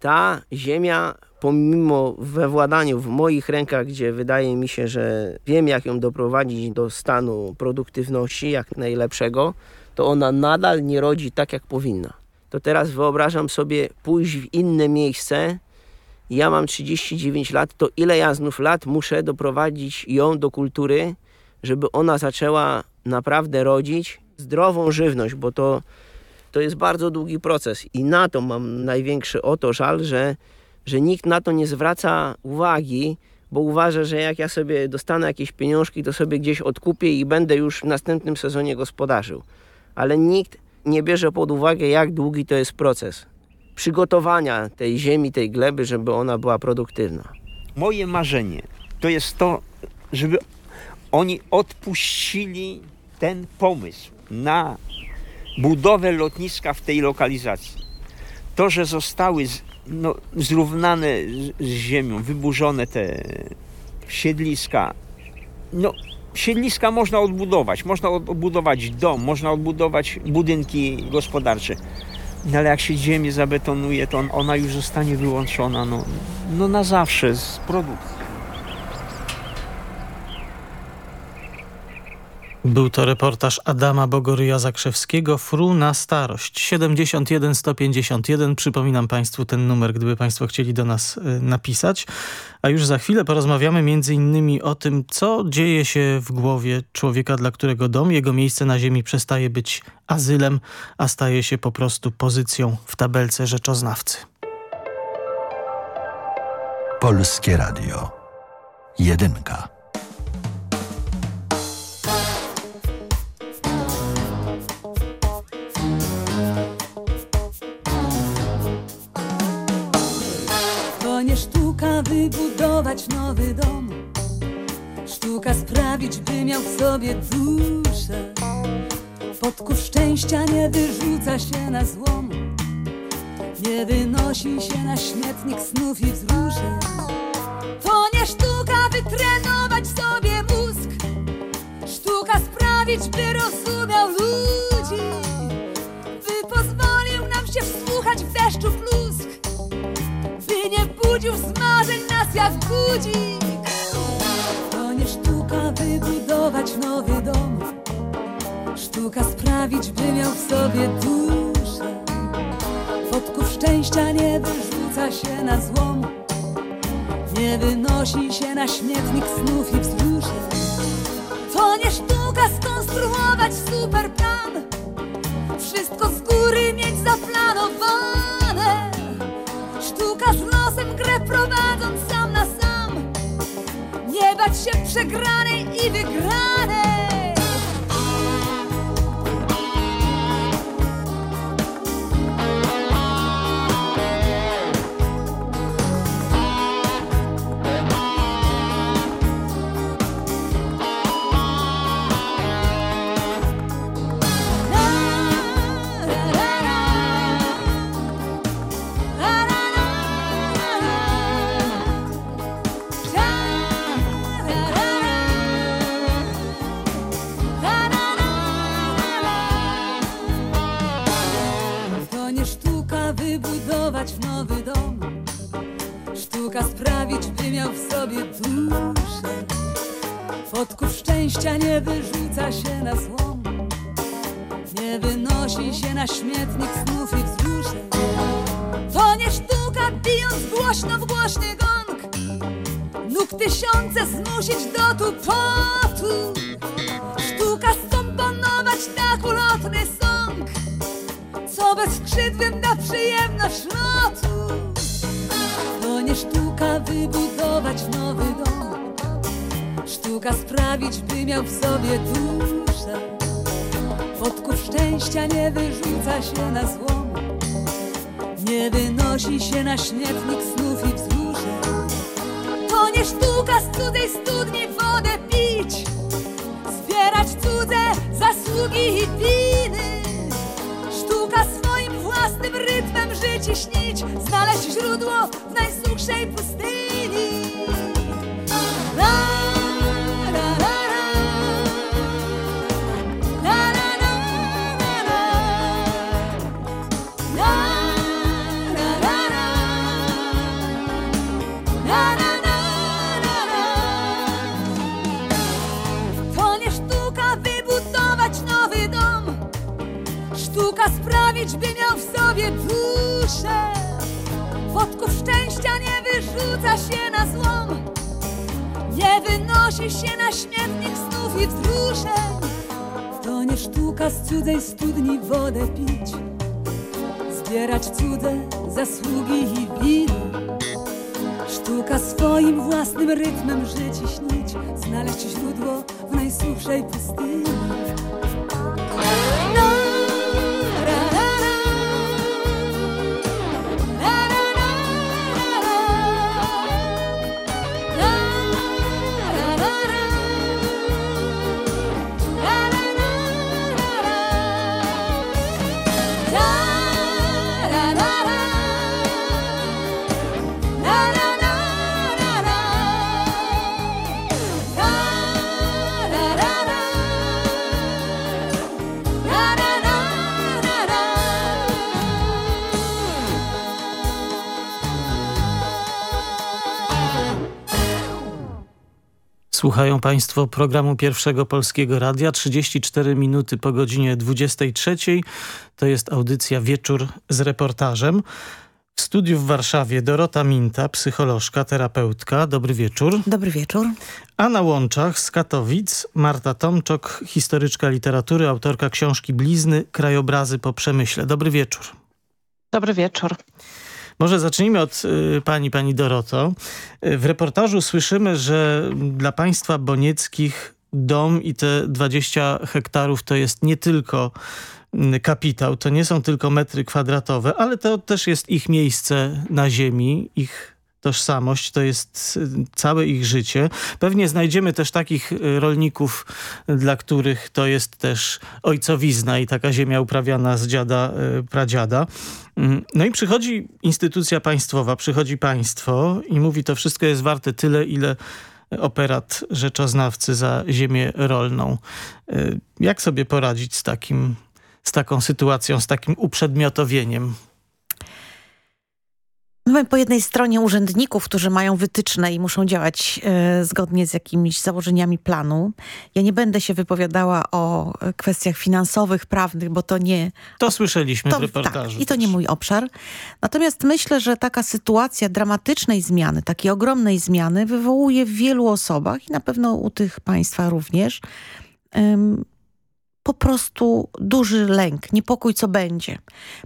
S15: ta ziemia, pomimo we władaniu w moich rękach, gdzie wydaje mi się, że wiem, jak ją doprowadzić do stanu produktywności jak najlepszego, to ona nadal nie rodzi tak, jak powinna. To teraz wyobrażam sobie pójść w inne miejsce. Ja mam 39 lat, to ile ja znów lat muszę doprowadzić ją do kultury, żeby ona zaczęła naprawdę rodzić zdrową żywność, bo to to jest bardzo długi proces i na to mam największy oto żal, że, że nikt na to nie zwraca uwagi, bo uważa, że jak ja sobie dostanę jakieś pieniążki, to sobie gdzieś odkupię i będę już w następnym sezonie gospodarzył. Ale nikt nie bierze pod uwagę, jak długi to jest proces przygotowania tej ziemi, tej gleby, żeby ona była produktywna.
S13: Moje marzenie to jest to, żeby oni odpuścili ten pomysł na budowę lotniska w tej lokalizacji. To, że zostały z, no, zrównane z, z ziemią, wyburzone te siedliska. No, siedliska można odbudować, można odbudować dom, można odbudować budynki gospodarcze. No, ale jak się ziemię zabetonuje, to ona już zostanie wyłączona no, no na zawsze z produkcji.
S11: Był to reportaż Adama Bogoryja Zakrzewskiego, Fru na starość. 71 151. Przypominam Państwu ten numer, gdyby Państwo chcieli do nas y, napisać. A już za chwilę porozmawiamy między innymi o tym, co dzieje się w głowie człowieka, dla którego dom, jego miejsce na ziemi przestaje być azylem, a staje się po prostu pozycją w tabelce rzeczoznawcy.
S10: Polskie Radio. Jedynka.
S18: Wybudować nowy dom. Sztuka sprawić, by miał w sobie duszę. Podków szczęścia nie wyrzuca się na złom. Nie wynosi się na śmietnik snów i wzruszeń. To nie sztuka wytrenować sobie mózg. Sprawić, by rozumiał ludzi jak budzik. To nie sztuka wybudować nowy dom. Sztuka sprawić, by miał w sobie duszę. Wodków szczęścia nie wyrzuca się na złom. Nie wynosi się na śmietnik snów i wzruszeń To nie sztuka skonstruować super plan Wszystko z góry mieć zaplanowane. Sztuka z losem grę prowadząc się przegranej i wygranej Sprawić, by miał w sobie duszę Wodków szczęścia nie wyrzuca się na złom. Nie wynosi się na śmietnik snów i wzruszeń. To nie sztuka bijąc głośno w głośny gong. Nóg tysiące zmusić do tupotu. Sztuka skomponować tak ulotny song. Co bezskrzydłym da przyjemność lotu. Sztuka wybudować nowy dom, sztuka sprawić, by miał w sobie duszę. Wodków szczęścia nie wyrzuca się na złom, nie wynosi się na śmietnik snów i wzruszeń. To nie sztuka z cudzej studni wodę pić, zbierać cudze zasługi i winy. Rytmem żyć śnić, znaleźć źródło w najsuchszej pustyni. Wodków szczęścia nie wyrzuca się na złom. Nie wynosi się na śmietnik snów i wzruszeń. To nie sztuka z cudzej studni wodę pić. Zbierać cudze zasługi i winy Sztuka swoim własnym rytmem żyć i śnić. Znaleźć źródło w najsuchszej pustyni
S11: Słuchają Państwo programu Pierwszego Polskiego Radia. 34 minuty po godzinie 23. To jest audycja Wieczór z reportażem. W studiu w Warszawie Dorota Minta, psycholożka, terapeutka. Dobry wieczór.
S19: Dobry wieczór.
S11: A na łączach z Katowic Marta Tomczok, historyczka literatury, autorka książki Blizny, krajobrazy po przemyśle. Dobry wieczór.
S19: Dobry wieczór.
S11: Może zacznijmy od y, pani, pani Doroto. Y, W reportażu słyszymy, że dla państwa bonieckich dom i te 20 hektarów to jest nie tylko mm, kapitał, to nie są tylko metry kwadratowe, ale to też jest ich miejsce na ziemi, ich tożsamość, to jest y, całe ich życie. Pewnie znajdziemy też takich y, rolników, dla których to jest też ojcowizna i taka ziemia uprawiana z dziada, y, pradziada. Mm, No i przychodzi instytucja państwowa, przychodzi państwo i mówi, to wszystko jest warte tyle, ile operat rzeczoznawcy za ziemię rolną. Jak sobie poradzić z, takim, z taką sytuacją, z takim uprzedmiotowieniem?
S20: Mamy po jednej stronie urzędników, którzy mają wytyczne i muszą działać e, zgodnie z jakimiś założeniami planu. Ja nie będę się wypowiadała o kwestiach finansowych, prawnych, bo to nie...
S11: To słyszeliśmy
S20: to,
S11: w reportażu.
S20: Tak, I to nie mój obszar. Natomiast myślę, że taka sytuacja dramatycznej zmiany, takiej ogromnej zmiany wywołuje w wielu osobach i na pewno u tych państwa również po prostu duży lęk, niepokój, co będzie.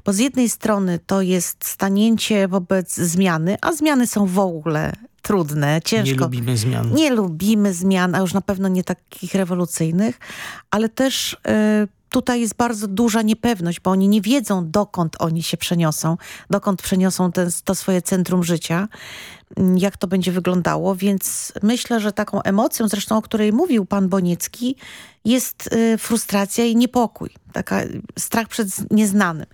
S20: Bo z jednej strony to jest stanięcie wobec zmiany, a zmiany są w ogóle trudne, ciężko.
S11: Nie lubimy zmian.
S20: Nie lubimy zmian, a już na pewno nie takich rewolucyjnych, ale też... Y, tutaj jest bardzo duża niepewność, bo oni nie wiedzą, dokąd oni się przeniosą, dokąd przeniosą ten, to swoje centrum życia, mm, jak to będzie wyglądało, więc myślę, że taką emocją, zresztą o której mówił pan Boniecki, jest y, frustracja i niepokój, taka strach przed nieznanym.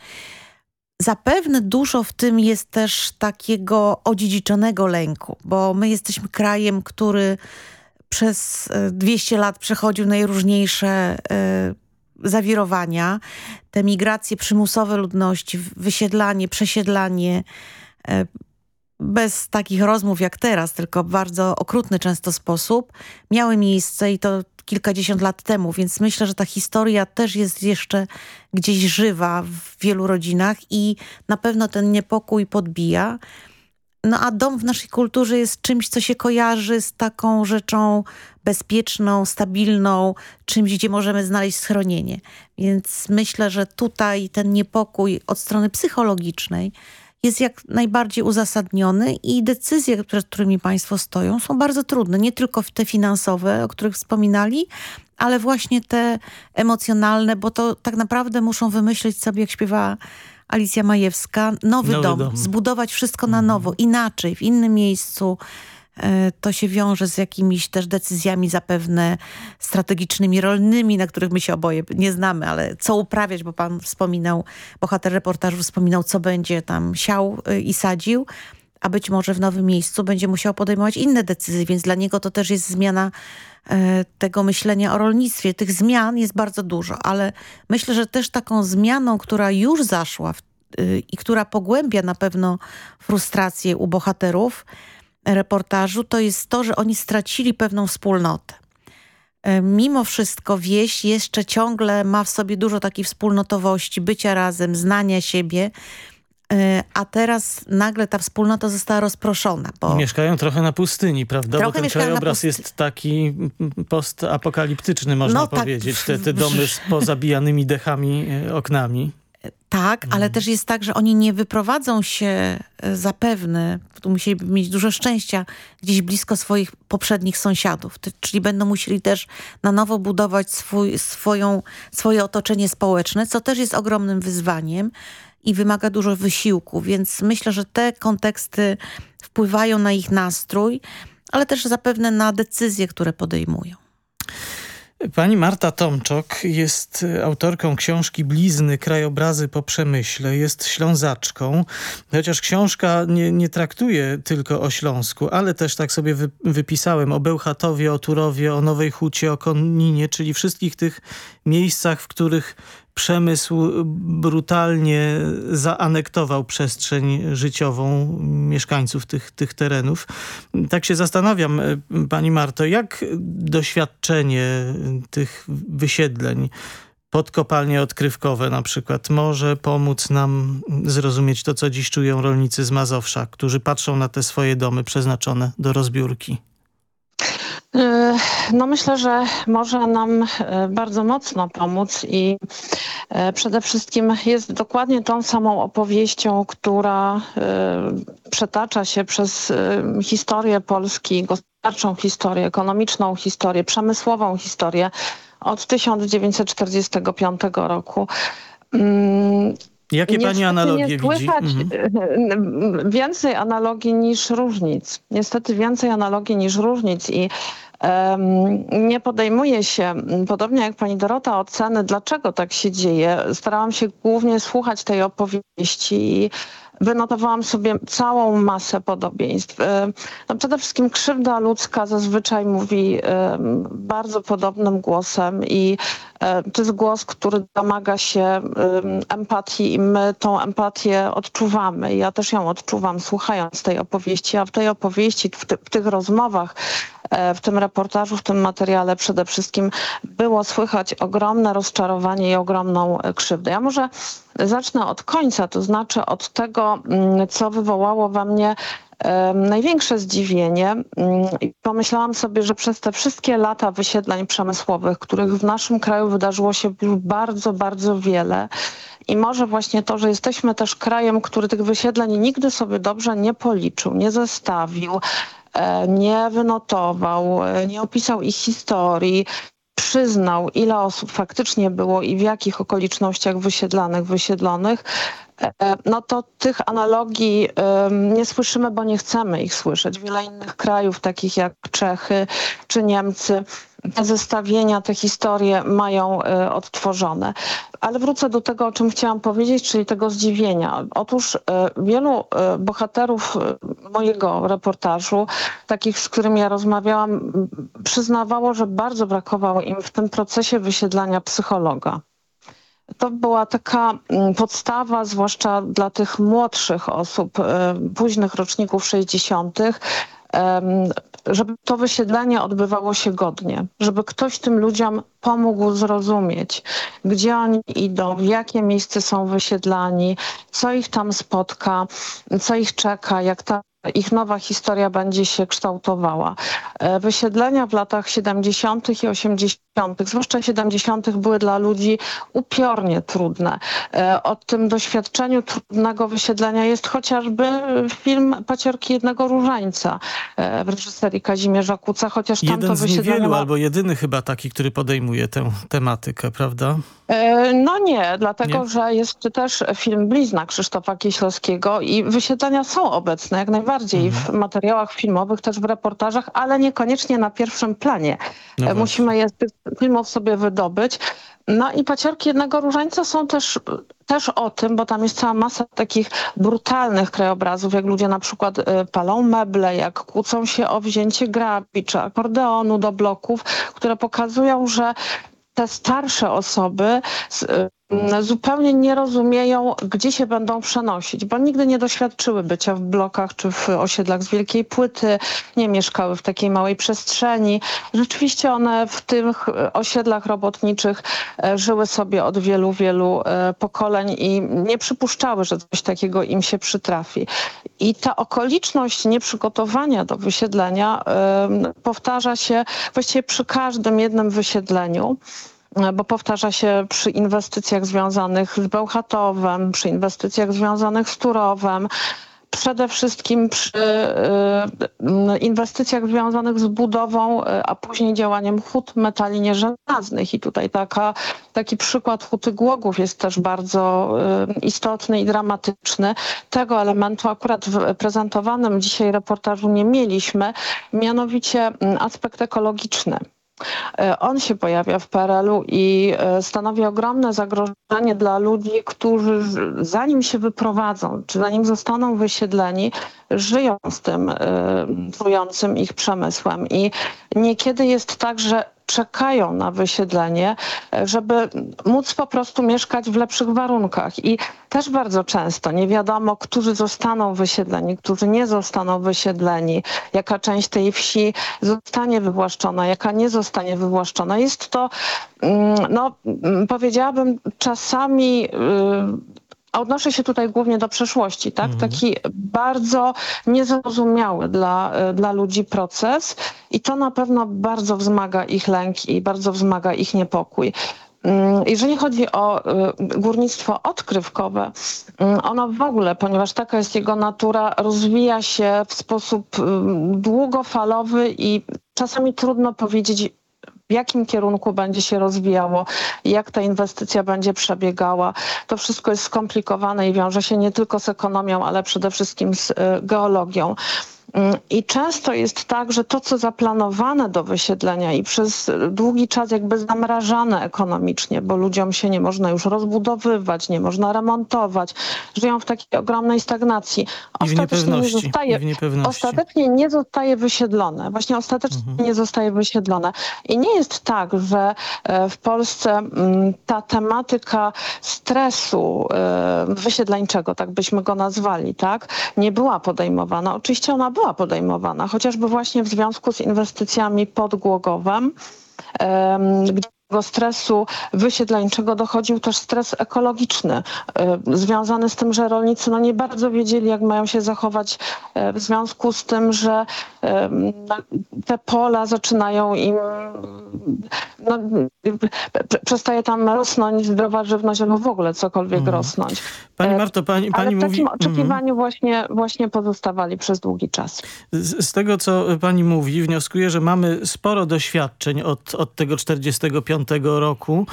S20: Zapewne dużo w tym jest też takiego odziedziczonego lęku, bo my jesteśmy krajem, który przez 200 y, lat przechodził najróżniejsze y, zawirowania, te migracje przymusowe ludności, wysiedlanie, przesiedlanie, e, bez takich rozmów jak teraz, tylko w bardzo okrutny często sposób, miały miejsce i to kilkadziesiąt lat temu, więc myślę, że ta historia też jest jeszcze gdzieś żywa w wielu rodzinach i na pewno ten niepokój podbija. No a dom w naszej kulturze jest czymś, co się kojarzy z taką rzeczą bezpieczną, stabilną, czymś, gdzie możemy znaleźć schronienie. Więc myślę, że tutaj ten niepokój od strony psychologicznej jest jak najbardziej uzasadniony i decyzje, przed którymi państwo stoją są bardzo trudne. Nie tylko te finansowe, o których wspominali, ale właśnie te emocjonalne, bo to tak naprawdę muszą wymyślić sobie, jak śpiewała Alicja Majewska, nowy, nowy dom, dom, zbudować wszystko na nowo, inaczej, w innym miejscu. E, to się wiąże z jakimiś też decyzjami zapewne strategicznymi, rolnymi, na których my się oboje nie znamy, ale co uprawiać, bo pan wspominał, bohater reportażu wspominał, co będzie tam siał e, i sadził, a być może w nowym miejscu będzie musiał podejmować inne decyzje, więc dla niego to też jest zmiana e, tego myślenia o rolnictwie. Tych zmian jest bardzo dużo, ale myślę, że też taką zmianą, która już zaszła w, i która pogłębia na pewno frustrację u bohaterów, reportażu, to jest to, że oni stracili pewną wspólnotę. E, mimo wszystko wieś jeszcze ciągle ma w sobie dużo takiej wspólnotowości, bycia razem, znania siebie, a teraz nagle ta wspólnota została rozproszona. Bo
S11: mieszkają trochę na pustyni, prawda? Trochę bo ten krajobraz jest taki postapokaliptyczny, można no, tak, powiedzieć. Tak, te, te domy z *laughs* pozabijanymi dechami, e, oknami.
S20: Tak, ale mhm. też jest tak, że oni nie wyprowadzą się e, zapewne, tu musieli mieć dużo szczęścia, gdzieś blisko swoich poprzednich sąsiadów. Czyli będą musieli też na nowo budować swój, swoją, swoje otoczenie społeczne, co też jest ogromnym wyzwaniem i wymaga dużo wysiłku, więc myślę, że te konteksty wpływają na ich nastrój, ale też zapewne na decyzje, które podejmują.
S11: Pani Marta Tomczok jest autorką książki Blizny, krajobrazy po przemyśle. Jest ślązaczką, chociaż książka nie, nie traktuje tylko o Śląsku, ale też tak sobie wy, wypisałem o Bełchatowie, o Turowie, o Nowej Hucie, o Konninie, czyli wszystkich tych miejscach, w których przemysł brutalnie zaanektował przestrzeń życiową mieszkańców tych, tych terenów. Tak się zastanawiam, e, Pani Marto, jak doświadczenie tych wysiedleń pod kopalnie odkrywkowe na przykład może pomóc nam zrozumieć to, co dziś czują rolnicy z Mazowsza, którzy patrzą na te swoje domy przeznaczone do rozbiórki?
S19: E, no myślę, że może nam e, bardzo mocno pomóc i e, przede wszystkim jest dokładnie tą samą opowieścią, która przetacza się przez historię Polski, gospodarczą historię, ekonomiczną historię, przemysłową historię od 1945 roku. Mm,
S11: Jakie pani analogie
S19: nie słychać mhm. więcej analogii niż różnic. Niestety więcej analogii niż różnic i nie podejmuje się, podobnie jak pani Dorota, oceny, dlaczego tak się dzieje. Starałam się głównie słuchać tej opowieści i wynotowałam sobie całą masę podobieństw. No przede wszystkim krzywda ludzka zazwyczaj mówi bardzo podobnym głosem i to jest głos, który domaga się empatii i my tą empatię odczuwamy. Ja też ją odczuwam słuchając tej opowieści, a w tej opowieści, w, ty w tych rozmowach w tym reportażu, w tym materiale przede wszystkim było słychać ogromne rozczarowanie i ogromną e, krzywdę. Ja może zacznę od końca, to znaczy od tego, mm, co wywołało we mnie e, największe zdziwienie mm, pomyślałam sobie, że przez te wszystkie lata wysiedleń przemysłowych, których w naszym kraju wydarzyło się bardzo, bardzo wiele i może właśnie to, że jesteśmy też krajem, który tych wysiedleń nigdy sobie dobrze nie policzył, nie zestawił, E, nie wynotował, e, nie opisał ich historii, przyznał, ile osób faktycznie było i w jakich okolicznościach wysiedlanych, wysiedlonych, e, no to tych analogii nie słyszymy, bo nie chcemy ich słyszeć. Wiele innych krajów, takich jak Czechy czy Niemcy, te zestawienia, te historie mają y, odtworzone. Ale wrócę do tego, o czym chciałam powiedzieć, czyli tego zdziwienia. Otóż wielu bohaterów mojego reportażu, takich, z którymi ja rozmawiałam, przyznawało, że bardzo brakowało im w tym procesie wysiedlania psychologa. To była taka mm, podstawa, zwłaszcza dla tych młodszych osób, późnych roczników 60., żeby to wysiedlenie odbywało się godnie, żeby ktoś tym ludziom pomógł zrozumieć, gdzie oni idą, w jakie miejsce są wysiedlani, co ich tam spotka, co ich czeka, jak ta ich nowa historia będzie się kształtowała. E, wysiedlenia w latach 70. i 80., zwłaszcza 70., były dla ludzi upiornie trudne. E, o tym doświadczeniu trudnego wysiedlenia jest chociażby film Paciorki jednego różańca e, w reżyserii Kazimierza Kuca, chociaż tam
S11: Jeden
S19: to
S11: z
S19: wysiedlenie...
S11: niewielu, albo jedyny chyba taki, który podejmuje tę tematykę, prawda?
S19: No nie, dlatego
S11: Nie?
S19: że jest też film Blizna Krzysztofa Kieślowskiego i wysiedlenia są obecne jak najbardziej w materiałach filmowych, też w reportażach, ale niekoniecznie na pierwszym planie.
S11: No
S19: E, Musimy je z tych filmów sobie wydobyć. No i paciorki jednego różańca są też, też o tym, bo tam jest cała masa takich brutalnych krajobrazów, jak ludzie na przykład e, palą meble, jak kłócą się o wzięcie grabi czy akordeonu do bloków, które pokazują, że te starsze osoby y, zupełnie nie rozumieją, gdzie się będą przenosić, bo nigdy nie doświadczyły bycia w blokach czy w osiedlach z wielkiej płyty, nie mieszkały w takiej małej przestrzeni. Rzeczywiście one w tych y, osiedlach robotniczych e, żyły sobie od wielu, wielu e, pokoleń i nie przypuszczały, że coś takiego im się przytrafi. I ta okoliczność nieprzygotowania do wysiedlenia powtarza się właściwie przy każdym jednym wysiedleniu bo powtarza się przy inwestycjach związanych z Bełchatowem, przy inwestycjach związanych z Turowem, przede wszystkim przy y, inwestycjach związanych z budową, y, a później działaniem hut metali nieżelaznych. I tutaj taka, taki przykład huty Głogów jest też bardzo y, istotny i dramatyczny. Tego elementu akurat w prezentowanym dzisiaj reportażu nie mieliśmy, mianowicie aspekt ekologiczny. E, on się pojawia w PRL-u i e, stanowi ogromne zagrożenie dla ludzi, którzy zanim się wyprowadzą, czy zanim zostaną wysiedleni, żyją z tym e, trującym ich przemysłem. I niekiedy jest tak, że czekają na wysiedlenie, żeby móc po prostu mieszkać w lepszych warunkach. I też bardzo często nie wiadomo, którzy zostaną wysiedleni, którzy nie zostaną wysiedleni, jaka część tej wsi zostanie wywłaszczona, jaka nie zostanie wywłaszczona. Jest to, no powiedziałabym, czasami... Yy, odnoszę się tutaj głównie do przeszłości, tak?
S11: Mhm.
S19: Taki bardzo niezrozumiały dla, dla ludzi proces i to na pewno bardzo wzmaga ich lęk i bardzo wzmaga ich niepokój. Jeżeli chodzi o górnictwo odkrywkowe, ono w ogóle, ponieważ taka jest jego natura, rozwija się w sposób długofalowy i czasami trudno powiedzieć, w jakim kierunku będzie się rozwijało, jak ta inwestycja będzie przebiegała. To wszystko jest skomplikowane i wiąże się nie tylko z ekonomią, ale przede wszystkim z geologią. Mm, I często jest tak, że to, co zaplanowane do wysiedlenia i przez długi czas jakby zamrażane ekonomicznie, bo ludziom się nie można już rozbudowywać, nie można remontować, żyją w takiej ogromnej stagnacji. Ostatecznie nie zostaje, ostatecznie nie zostaje wysiedlone. Właśnie ostatecznie nie zostaje wysiedlone. I nie jest tak, że e, w Polsce mm, ta tematyka stresu e, wysiedleńczego, tak byśmy go nazwali, tak, nie była podejmowana. Oczywiście ona była podejmowana, chociażby właśnie w związku z inwestycjami pod Głogowem, em, gdzie stresu wysiedleńczego dochodził też stres ekologiczny, e, związany z tym, że rolnicy no nie bardzo wiedzieli, jak mają się zachować e, w związku z tym, że no, te pola zaczynają im, no, przestaje tam rosnąć zdrowa żywność albo w ogóle cokolwiek rosnąć.
S11: Pani Marto, pani,
S19: Ale
S11: pani
S19: w
S11: mówi...
S19: takim
S11: Mhm.
S19: oczekiwaniu właśnie, właśnie pozostawali przez długi czas.
S11: Z, z tego, co pani mówi, wnioskuję, że mamy sporo doświadczeń od, od tego 45 roku.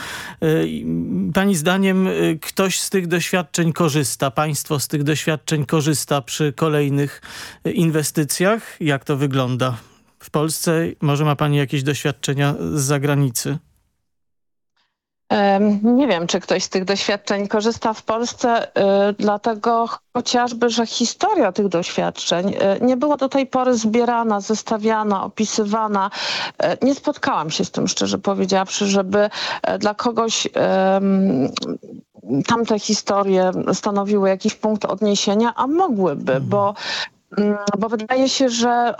S11: Y, Pani zdaniem y, ktoś z tych doświadczeń korzysta? Państwo z tych doświadczeń korzysta przy kolejnych y, inwestycjach? Jak to wygląda w Polsce? Może ma pani jakieś doświadczenia z zagranicy?
S19: Nie wiem, czy ktoś z tych doświadczeń korzysta w Polsce, y, dlatego chociażby, że historia tych doświadczeń y, nie była do tej pory zbierana, zestawiana, opisywana. Y, Nie spotkałam się z tym, szczerze powiedziawszy, żeby e, dla kogoś tamte historie stanowiły jakiś punkt odniesienia, a mogłyby, bo Bo wydaje się, że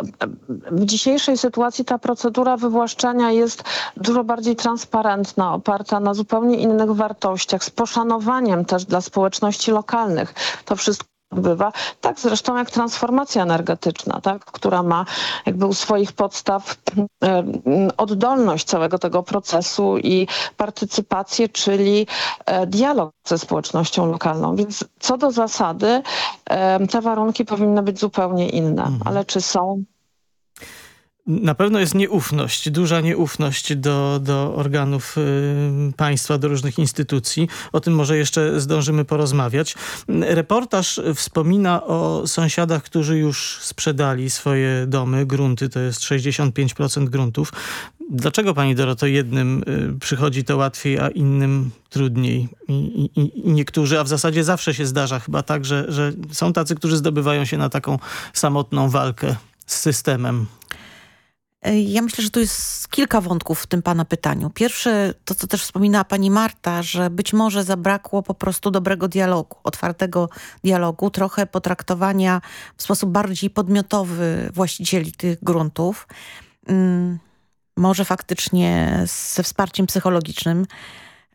S19: w dzisiejszej sytuacji ta procedura wywłaszczania jest dużo bardziej transparentna, oparta na zupełnie innych wartościach, z poszanowaniem też dla społeczności lokalnych. To wszystko odbywa. Tak zresztą jak transformacja energetyczna, tak, która ma jakby u swoich podstaw oddolność całego tego procesu i partycypację, czyli e, dialog ze społecznością lokalną. Więc co do zasady te warunki powinny być zupełnie inne. Ale czy są?
S11: Na pewno jest nieufność, duża nieufność do, do organów y, państwa, do różnych instytucji. O tym może jeszcze zdążymy porozmawiać. Reportaż wspomina o sąsiadach, którzy już sprzedali swoje domy, grunty, to jest 65% gruntów. Dlaczego pani Doroto jednym y, przychodzi to łatwiej, a innym trudniej? I, i, I niektórzy, a w zasadzie zawsze się zdarza chyba tak, że, że są tacy, którzy zdobywają się na taką samotną walkę z systemem.
S20: Ja myślę, że tu jest kilka wątków w tym pana pytaniu. Pierwsze, to co też wspominała pani Marta, że być może zabrakło po prostu dobrego dialogu, otwartego dialogu, trochę potraktowania w sposób bardziej podmiotowy właścicieli tych gruntów. Mm, Może faktycznie ze wsparciem psychologicznym.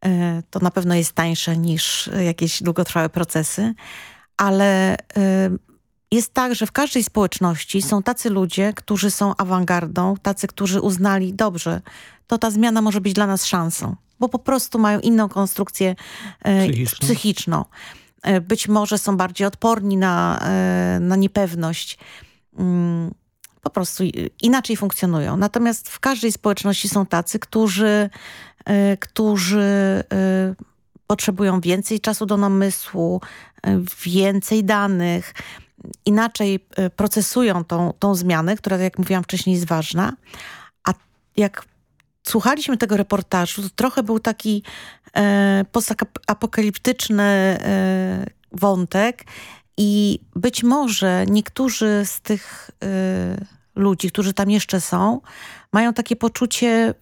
S20: E, To na pewno jest tańsze niż jakieś długotrwałe procesy, ale e, jest tak, że w każdej społeczności są tacy ludzie, którzy są awangardą, tacy, którzy uznali, dobrze, to ta zmiana może być dla nas szansą, bo po prostu mają inną konstrukcję e,
S11: Psychiczną.
S20: psychiczną. E, Być może są bardziej odporni na, e, na niepewność. Mm, Po prostu inaczej funkcjonują. Natomiast w każdej społeczności są tacy, którzy, e, którzy e, potrzebują więcej czasu do namysłu, e, więcej danych, inaczej e, procesują tą, tą zmianę, która, jak mówiłam wcześniej, jest ważna. A jak słuchaliśmy tego reportażu, to trochę był taki e, postapokaliptyczny e, wątek i być może niektórzy z tych e, ludzi, którzy tam jeszcze są, mają takie poczucie e,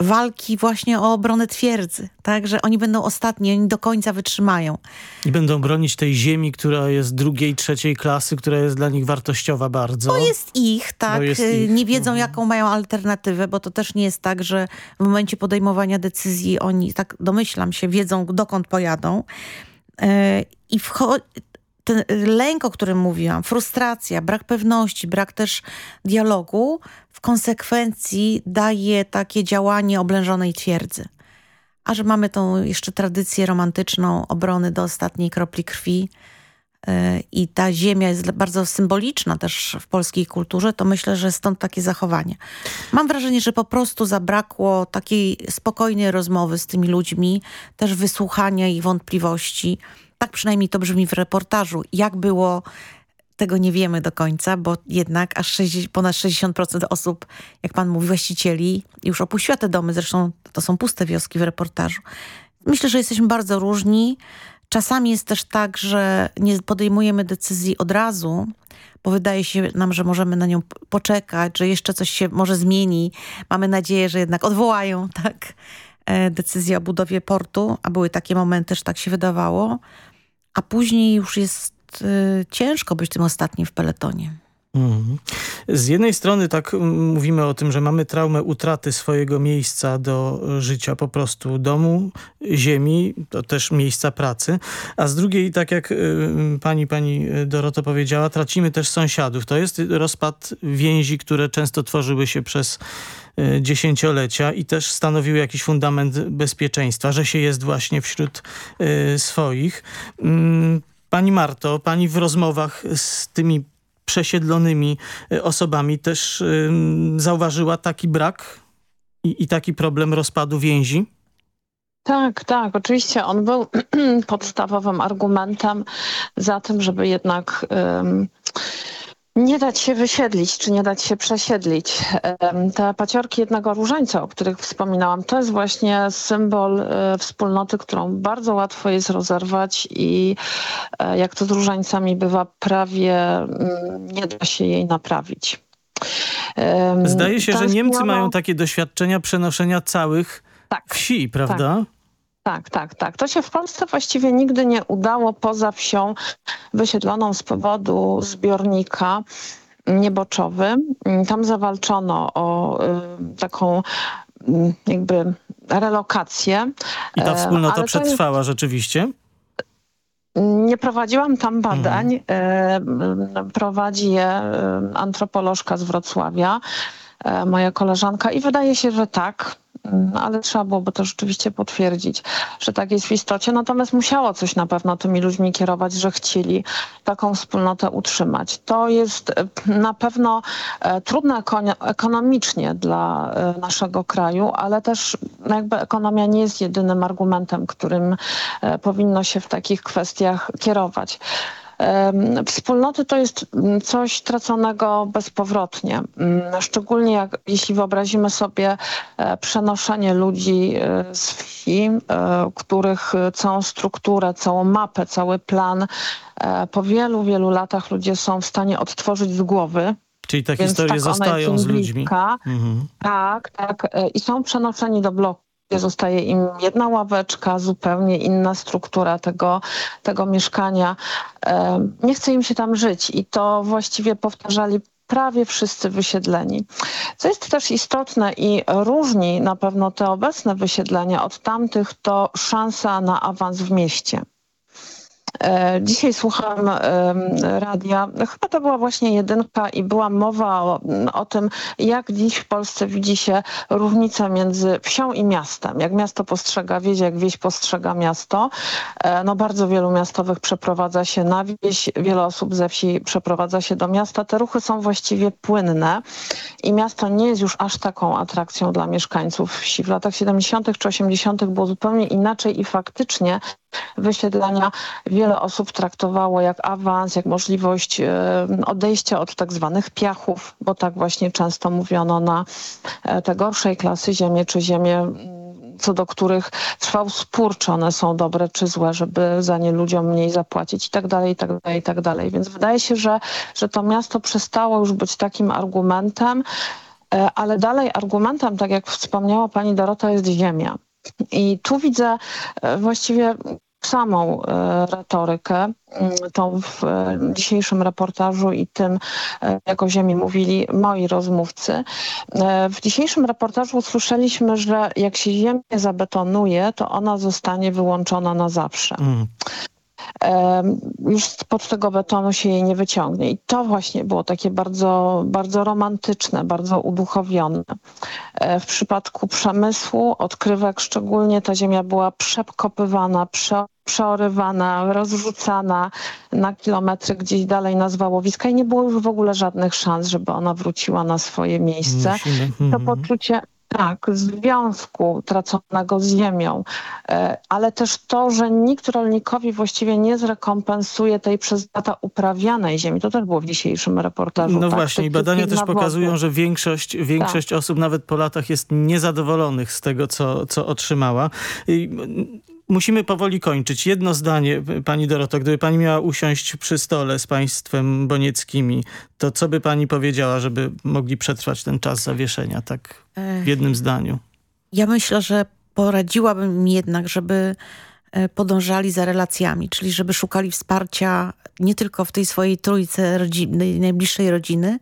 S20: walki właśnie o obronę twierdzy, tak, że oni będą ostatni, oni do końca wytrzymają.
S11: I będą bronić tej ziemi, która jest drugiej, trzeciej klasy, która jest dla nich wartościowa bardzo.
S20: To jest ich, tak.
S11: Jest ich.
S20: Nie wiedzą, jaką mają alternatywę, bo to też nie jest tak, że w momencie podejmowania decyzji oni, tak domyślam się, wiedzą, dokąd pojadą. E, I wcho- ten lęk, o którym mówiłam, frustracja, brak pewności, brak też dialogu, w konsekwencji daje takie działanie oblężonej twierdzy. A że mamy tą jeszcze tradycję romantyczną obrony do ostatniej kropli krwi, e, i ta ziemia jest bardzo symboliczna też w polskiej kulturze, to myślę, że stąd takie zachowanie. Mam wrażenie, że po prostu zabrakło takiej spokojnej rozmowy z tymi ludźmi, też wysłuchania ich wątpliwości. Tak przynajmniej to brzmi w reportażu. Jak było tego nie wiemy do końca, bo jednak aż 60, ponad 60% osób, jak pan mówi, właścicieli już opuściła te domy. Zresztą to są puste wioski w reportażu. Myślę, że jesteśmy bardzo różni. Czasami jest też tak, że nie podejmujemy decyzji od razu, bo wydaje się nam, że możemy na nią poczekać, że jeszcze coś się może zmieni. Mamy nadzieję, że jednak odwołają tak e, decyzję o budowie portu, a były takie momenty, że tak się wydawało. A później już jest y, ciężko być tym ostatnim w peletonie.
S11: Mhm. Z jednej strony tak mm, mówimy o tym, że mamy traumę utraty swojego miejsca do życia, po prostu domu, ziemi, to też miejsca pracy, a z drugiej, tak jak y, pani, pani Doroto powiedziała, tracimy też sąsiadów. To jest rozpad więzi, które często tworzyły się przez y, dziesięciolecia i też stanowiły jakiś fundament bezpieczeństwa, że się jest właśnie wśród y, swoich. Mm, pani Marto, pani w rozmowach z tymi przesiedlonymi y, osobami też zauważyła taki brak i, i taki problem rozpadu więzi?
S19: Tak, tak, oczywiście on był *clears throat* podstawowym argumentem za tym, żeby jednak um, nie dać się wysiedlić, czy nie dać się przesiedlić. Te paciorki jednego różańca, o których wspominałam, to jest właśnie symbol e, wspólnoty, którą bardzo łatwo jest rozerwać i e, jak to z różańcami bywa, prawie mm, nie da się jej naprawić.
S11: Zdaje się, że Niemcy mają takie doświadczenia przenoszenia całych
S19: tak,
S11: wsi, prawda?
S19: Tak. Tak, tak, tak. To się w Polsce właściwie nigdy nie udało poza wsią wysiedloną z powodu zbiornika nieboczowy. Tam zawalczono o y, taką y, jakby relokację.
S11: I ta wspólnota przetrwała jest... rzeczywiście?
S19: Nie prowadziłam tam badań. Mhm. Prowadzi je y, antropolożka z Wrocławia, y, moja koleżanka i wydaje się, że tak. Mm, ale trzeba byłoby to rzeczywiście potwierdzić, że tak jest w istocie. Natomiast musiało coś na pewno tymi ludźmi kierować, że chcieli taką wspólnotę utrzymać. To jest e, na pewno e, trudne ekonomicznie dla e, naszego kraju, ale też no jakby ekonomia nie jest jedynym argumentem, którym powinno się w takich kwestiach kierować. Wspólnoty to jest mm, coś traconego bezpowrotnie. Mm, szczególnie jak, jeśli wyobrazimy sobie e, przenoszenie ludzi e, z wsi, e, których całą strukturę, całą mapę, cały plan po wielu, wielu latach ludzie są w stanie odtworzyć z głowy.
S11: Czyli te historie tak, zostają z ludźmi.
S19: Mhm. Tak, tak. I są przenoszeni do bloku zostaje im jedna ławeczka, zupełnie inna struktura tego, tego mieszkania. Nie chce im się tam żyć i to właściwie powtarzali prawie wszyscy wysiedleni. Co jest też istotne i różni na pewno te obecne wysiedlenia od tamtych, to szansa na awans w mieście. E, dzisiaj słucham radia, chyba to była właśnie jedynka i była mowa o, o, tym, jak dziś w Polsce widzi się różnica między wsią i miastem. Jak miasto postrzega wieś, jak wieś postrzega miasto. E, no bardzo wielu miastowych przeprowadza się na wieś, wiele osób ze wsi przeprowadza się do miasta. Te ruchy są właściwie płynne i miasto nie jest już aż taką atrakcją dla mieszkańców wsi. W latach 70. czy 80. było zupełnie inaczej i faktycznie wysiedlania wiele osób traktowało jak awans, jak możliwość e, odejścia od tak zwanych piachów, bo tak właśnie często mówiono na e, te gorszej klasy ziemię czy ziemię co do których trwał spór, czy one są dobre, czy złe, żeby za nie ludziom mniej zapłacić i tak dalej, i tak dalej, i tak dalej. Więc wydaje się, że, że to miasto przestało już być takim argumentem, e, ale dalej argumentem, tak jak wspomniała pani Dorota, jest ziemia. I tu widzę właściwie samą e, retorykę, tą w e, dzisiejszym reportażu i tym, e, jak o ziemi mówili moi rozmówcy. W dzisiejszym reportażu usłyszeliśmy, że jak się ziemię zabetonuje, to ona zostanie wyłączona na zawsze. Mm już pod tego betonu się jej nie wyciągnie. I to właśnie było takie bardzo, bardzo romantyczne, bardzo uduchowione. E, w przypadku przemysłu, odkrywek szczególnie, ta ziemia była przekopywana, prze, przeorywana, rozrzucana na kilometry gdzieś dalej na zwałowiska i nie było już w ogóle żadnych szans, żeby ona wróciła na swoje miejsce. To mhm. poczucie Tak, związku traconego z ziemią, e, ale też to, że nikt rolnikowi właściwie nie zrekompensuje tej przez lata uprawianej ziemi. To też było w dzisiejszym reportażu.
S11: No
S19: tak?
S11: właśnie, i badania też pokazują,
S19: nawozów.
S11: że większość, większość
S19: Tak.
S11: osób nawet po latach jest niezadowolonych z tego, co, co otrzymała. I musimy powoli kończyć. Jedno zdanie, pani Doroto, gdyby pani miała usiąść przy stole z państwem bonieckimi, to co by pani powiedziała, żeby mogli przetrwać ten czas zawieszenia, tak w jednym zdaniu?
S20: Ja myślę, że poradziłabym im jednak, żeby e, podążali za relacjami, czyli żeby szukali wsparcia nie tylko w tej swojej trójce rodzinnej, najbliższej rodziny,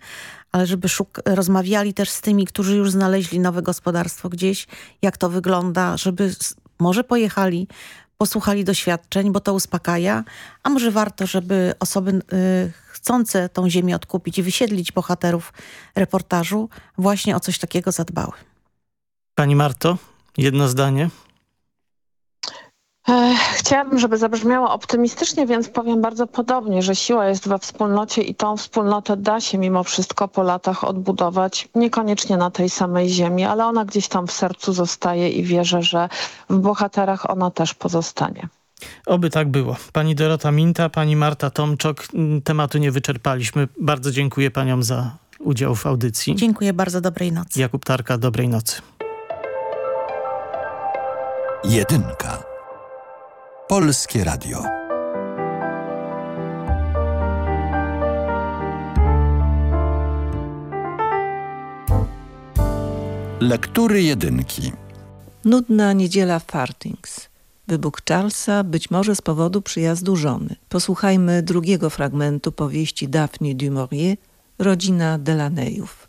S20: ale żeby rozmawiali też z tymi, którzy już znaleźli nowe gospodarstwo gdzieś, jak to wygląda, żeby może pojechali, posłuchali doświadczeń, bo to uspokaja, a może warto, żeby osoby y, chcące tą ziemię odkupić i wysiedlić bohaterów reportażu właśnie o coś takiego zadbały.
S11: Pani Marto, jedno zdanie.
S19: Ech, Chciałabym, żeby zabrzmiało optymistycznie, więc powiem bardzo podobnie, że siła jest we wspólnocie i tą wspólnotę da się mimo wszystko po latach odbudować. Niekoniecznie na tej samej ziemi, ale ona gdzieś tam w sercu zostaje i wierzę, że w bohaterach ona też pozostanie.
S11: Oby tak było. Pani Dorota Minta, pani Marta Tomczok. Mm, Tematu nie wyczerpaliśmy. Bardzo dziękuję paniom za udział w audycji.
S20: Dziękuję bardzo, dobrej nocy.
S11: Jakub Tarka, dobrej nocy.
S10: Jedynka. Polskie Radio. Lektury jedynki.
S21: Nudna niedziela w Fartings. Wybuch Charlesa, być może z powodu przyjazdu żony. Posłuchajmy drugiego fragmentu powieści Daphne du Maurier, Rodzina Delaneyów.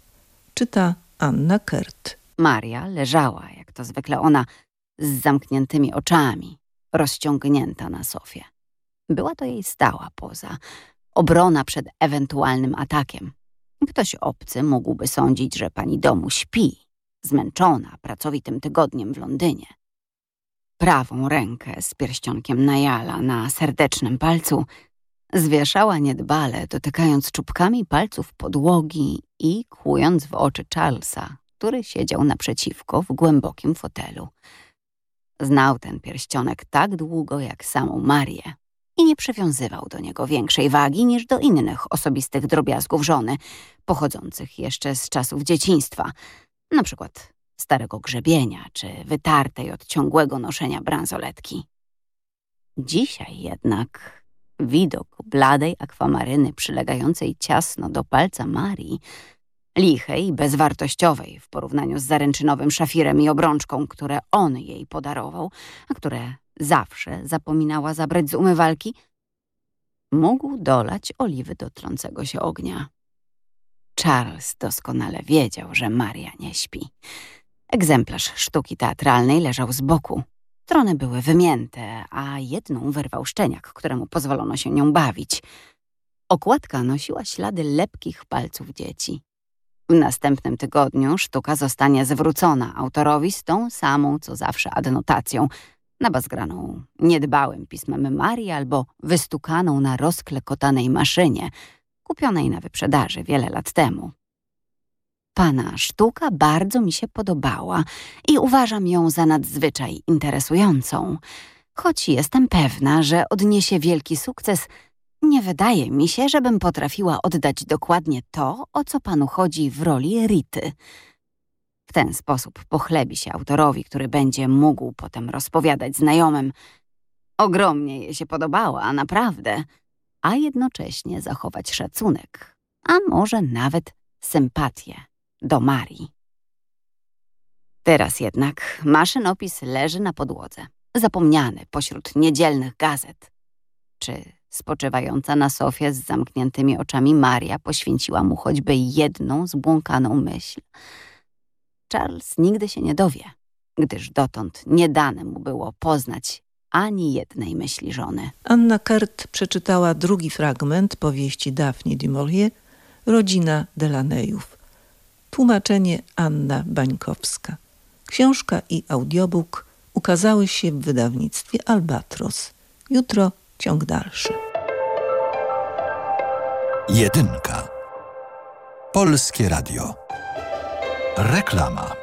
S21: Czyta Anna Kert.
S22: Maria leżała, jak to zwykle ona, z zamkniętymi oczami, rozciągnięta na sofie. Była to jej stała poza, obrona przed ewentualnym atakiem. Ktoś obcy mógłby sądzić, że pani domu śpi, zmęczona pracowitym tygodniem w Londynie. Prawą rękę z pierścionkiem Najala na serdecznym palcu zwieszała niedbale, dotykając czubkami palców podłogi i kłując w oczy Charlesa, który siedział naprzeciwko w głębokim fotelu. Znał ten pierścionek tak długo jak samą Marię i nie przywiązywał do niego większej wagi niż do innych osobistych drobiazgów żony, pochodzących jeszcze z czasów dzieciństwa, na przykład starego grzebienia czy wytartej od ciągłego noszenia bransoletki. Dzisiaj jednak widok bladej akwamaryny przylegającej ciasno do palca Marii lichej i bezwartościowej w porównaniu z zaręczynowym szafirem i obrączką, które on jej podarował, a które zawsze zapominała zabrać z umywalki, mógł dolać oliwy do tlącego się ognia. Charles doskonale wiedział, że Maria nie śpi. Egzemplarz sztuki teatralnej leżał z boku. Strony były wymięte, a jedną wyrwał szczeniak, któremu pozwolono się nią bawić. Okładka nosiła ślady lepkich palców dzieci. W następnym tygodniu sztuka zostanie zwrócona autorowi z tą samą, co zawsze adnotacją, nabazgraną niedbałym pismem Marii albo wystukaną na rozklekotanej maszynie, kupionej na wyprzedaży wiele lat temu. Pana sztuka bardzo mi się podobała i uważam ją za nadzwyczaj interesującą. Choć jestem pewna, że odniesie wielki sukces, nie wydaje mi się, żebym potrafiła oddać dokładnie to, o co panu chodzi w roli Rity. W ten sposób pochlebi się autorowi, który będzie mógł potem rozpowiadać znajomym. Ogromnie jej się podobała, naprawdę, a jednocześnie zachować szacunek, a może nawet sympatię do Marii. Teraz jednak maszynopis leży na podłodze, zapomniany pośród niedzielnych gazet. Czy spoczywająca na sofie z zamkniętymi oczami Maria poświęciła mu choćby jedną zbłąkaną myśl? Charles nigdy się nie dowie, gdyż dotąd nie dane mu było poznać ani jednej myśli żony.
S21: Anna Kert przeczytała drugi fragment powieści Daphne du Maurier, Rodzina Delaneyów. Tłumaczenie Anna Bańkowska. Książka i audiobook ukazały się w wydawnictwie Albatros. Jutro ciąg dalszy.
S10: Jedynka. Polskie Radio. Reklama.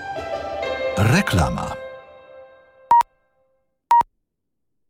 S10: Reklama.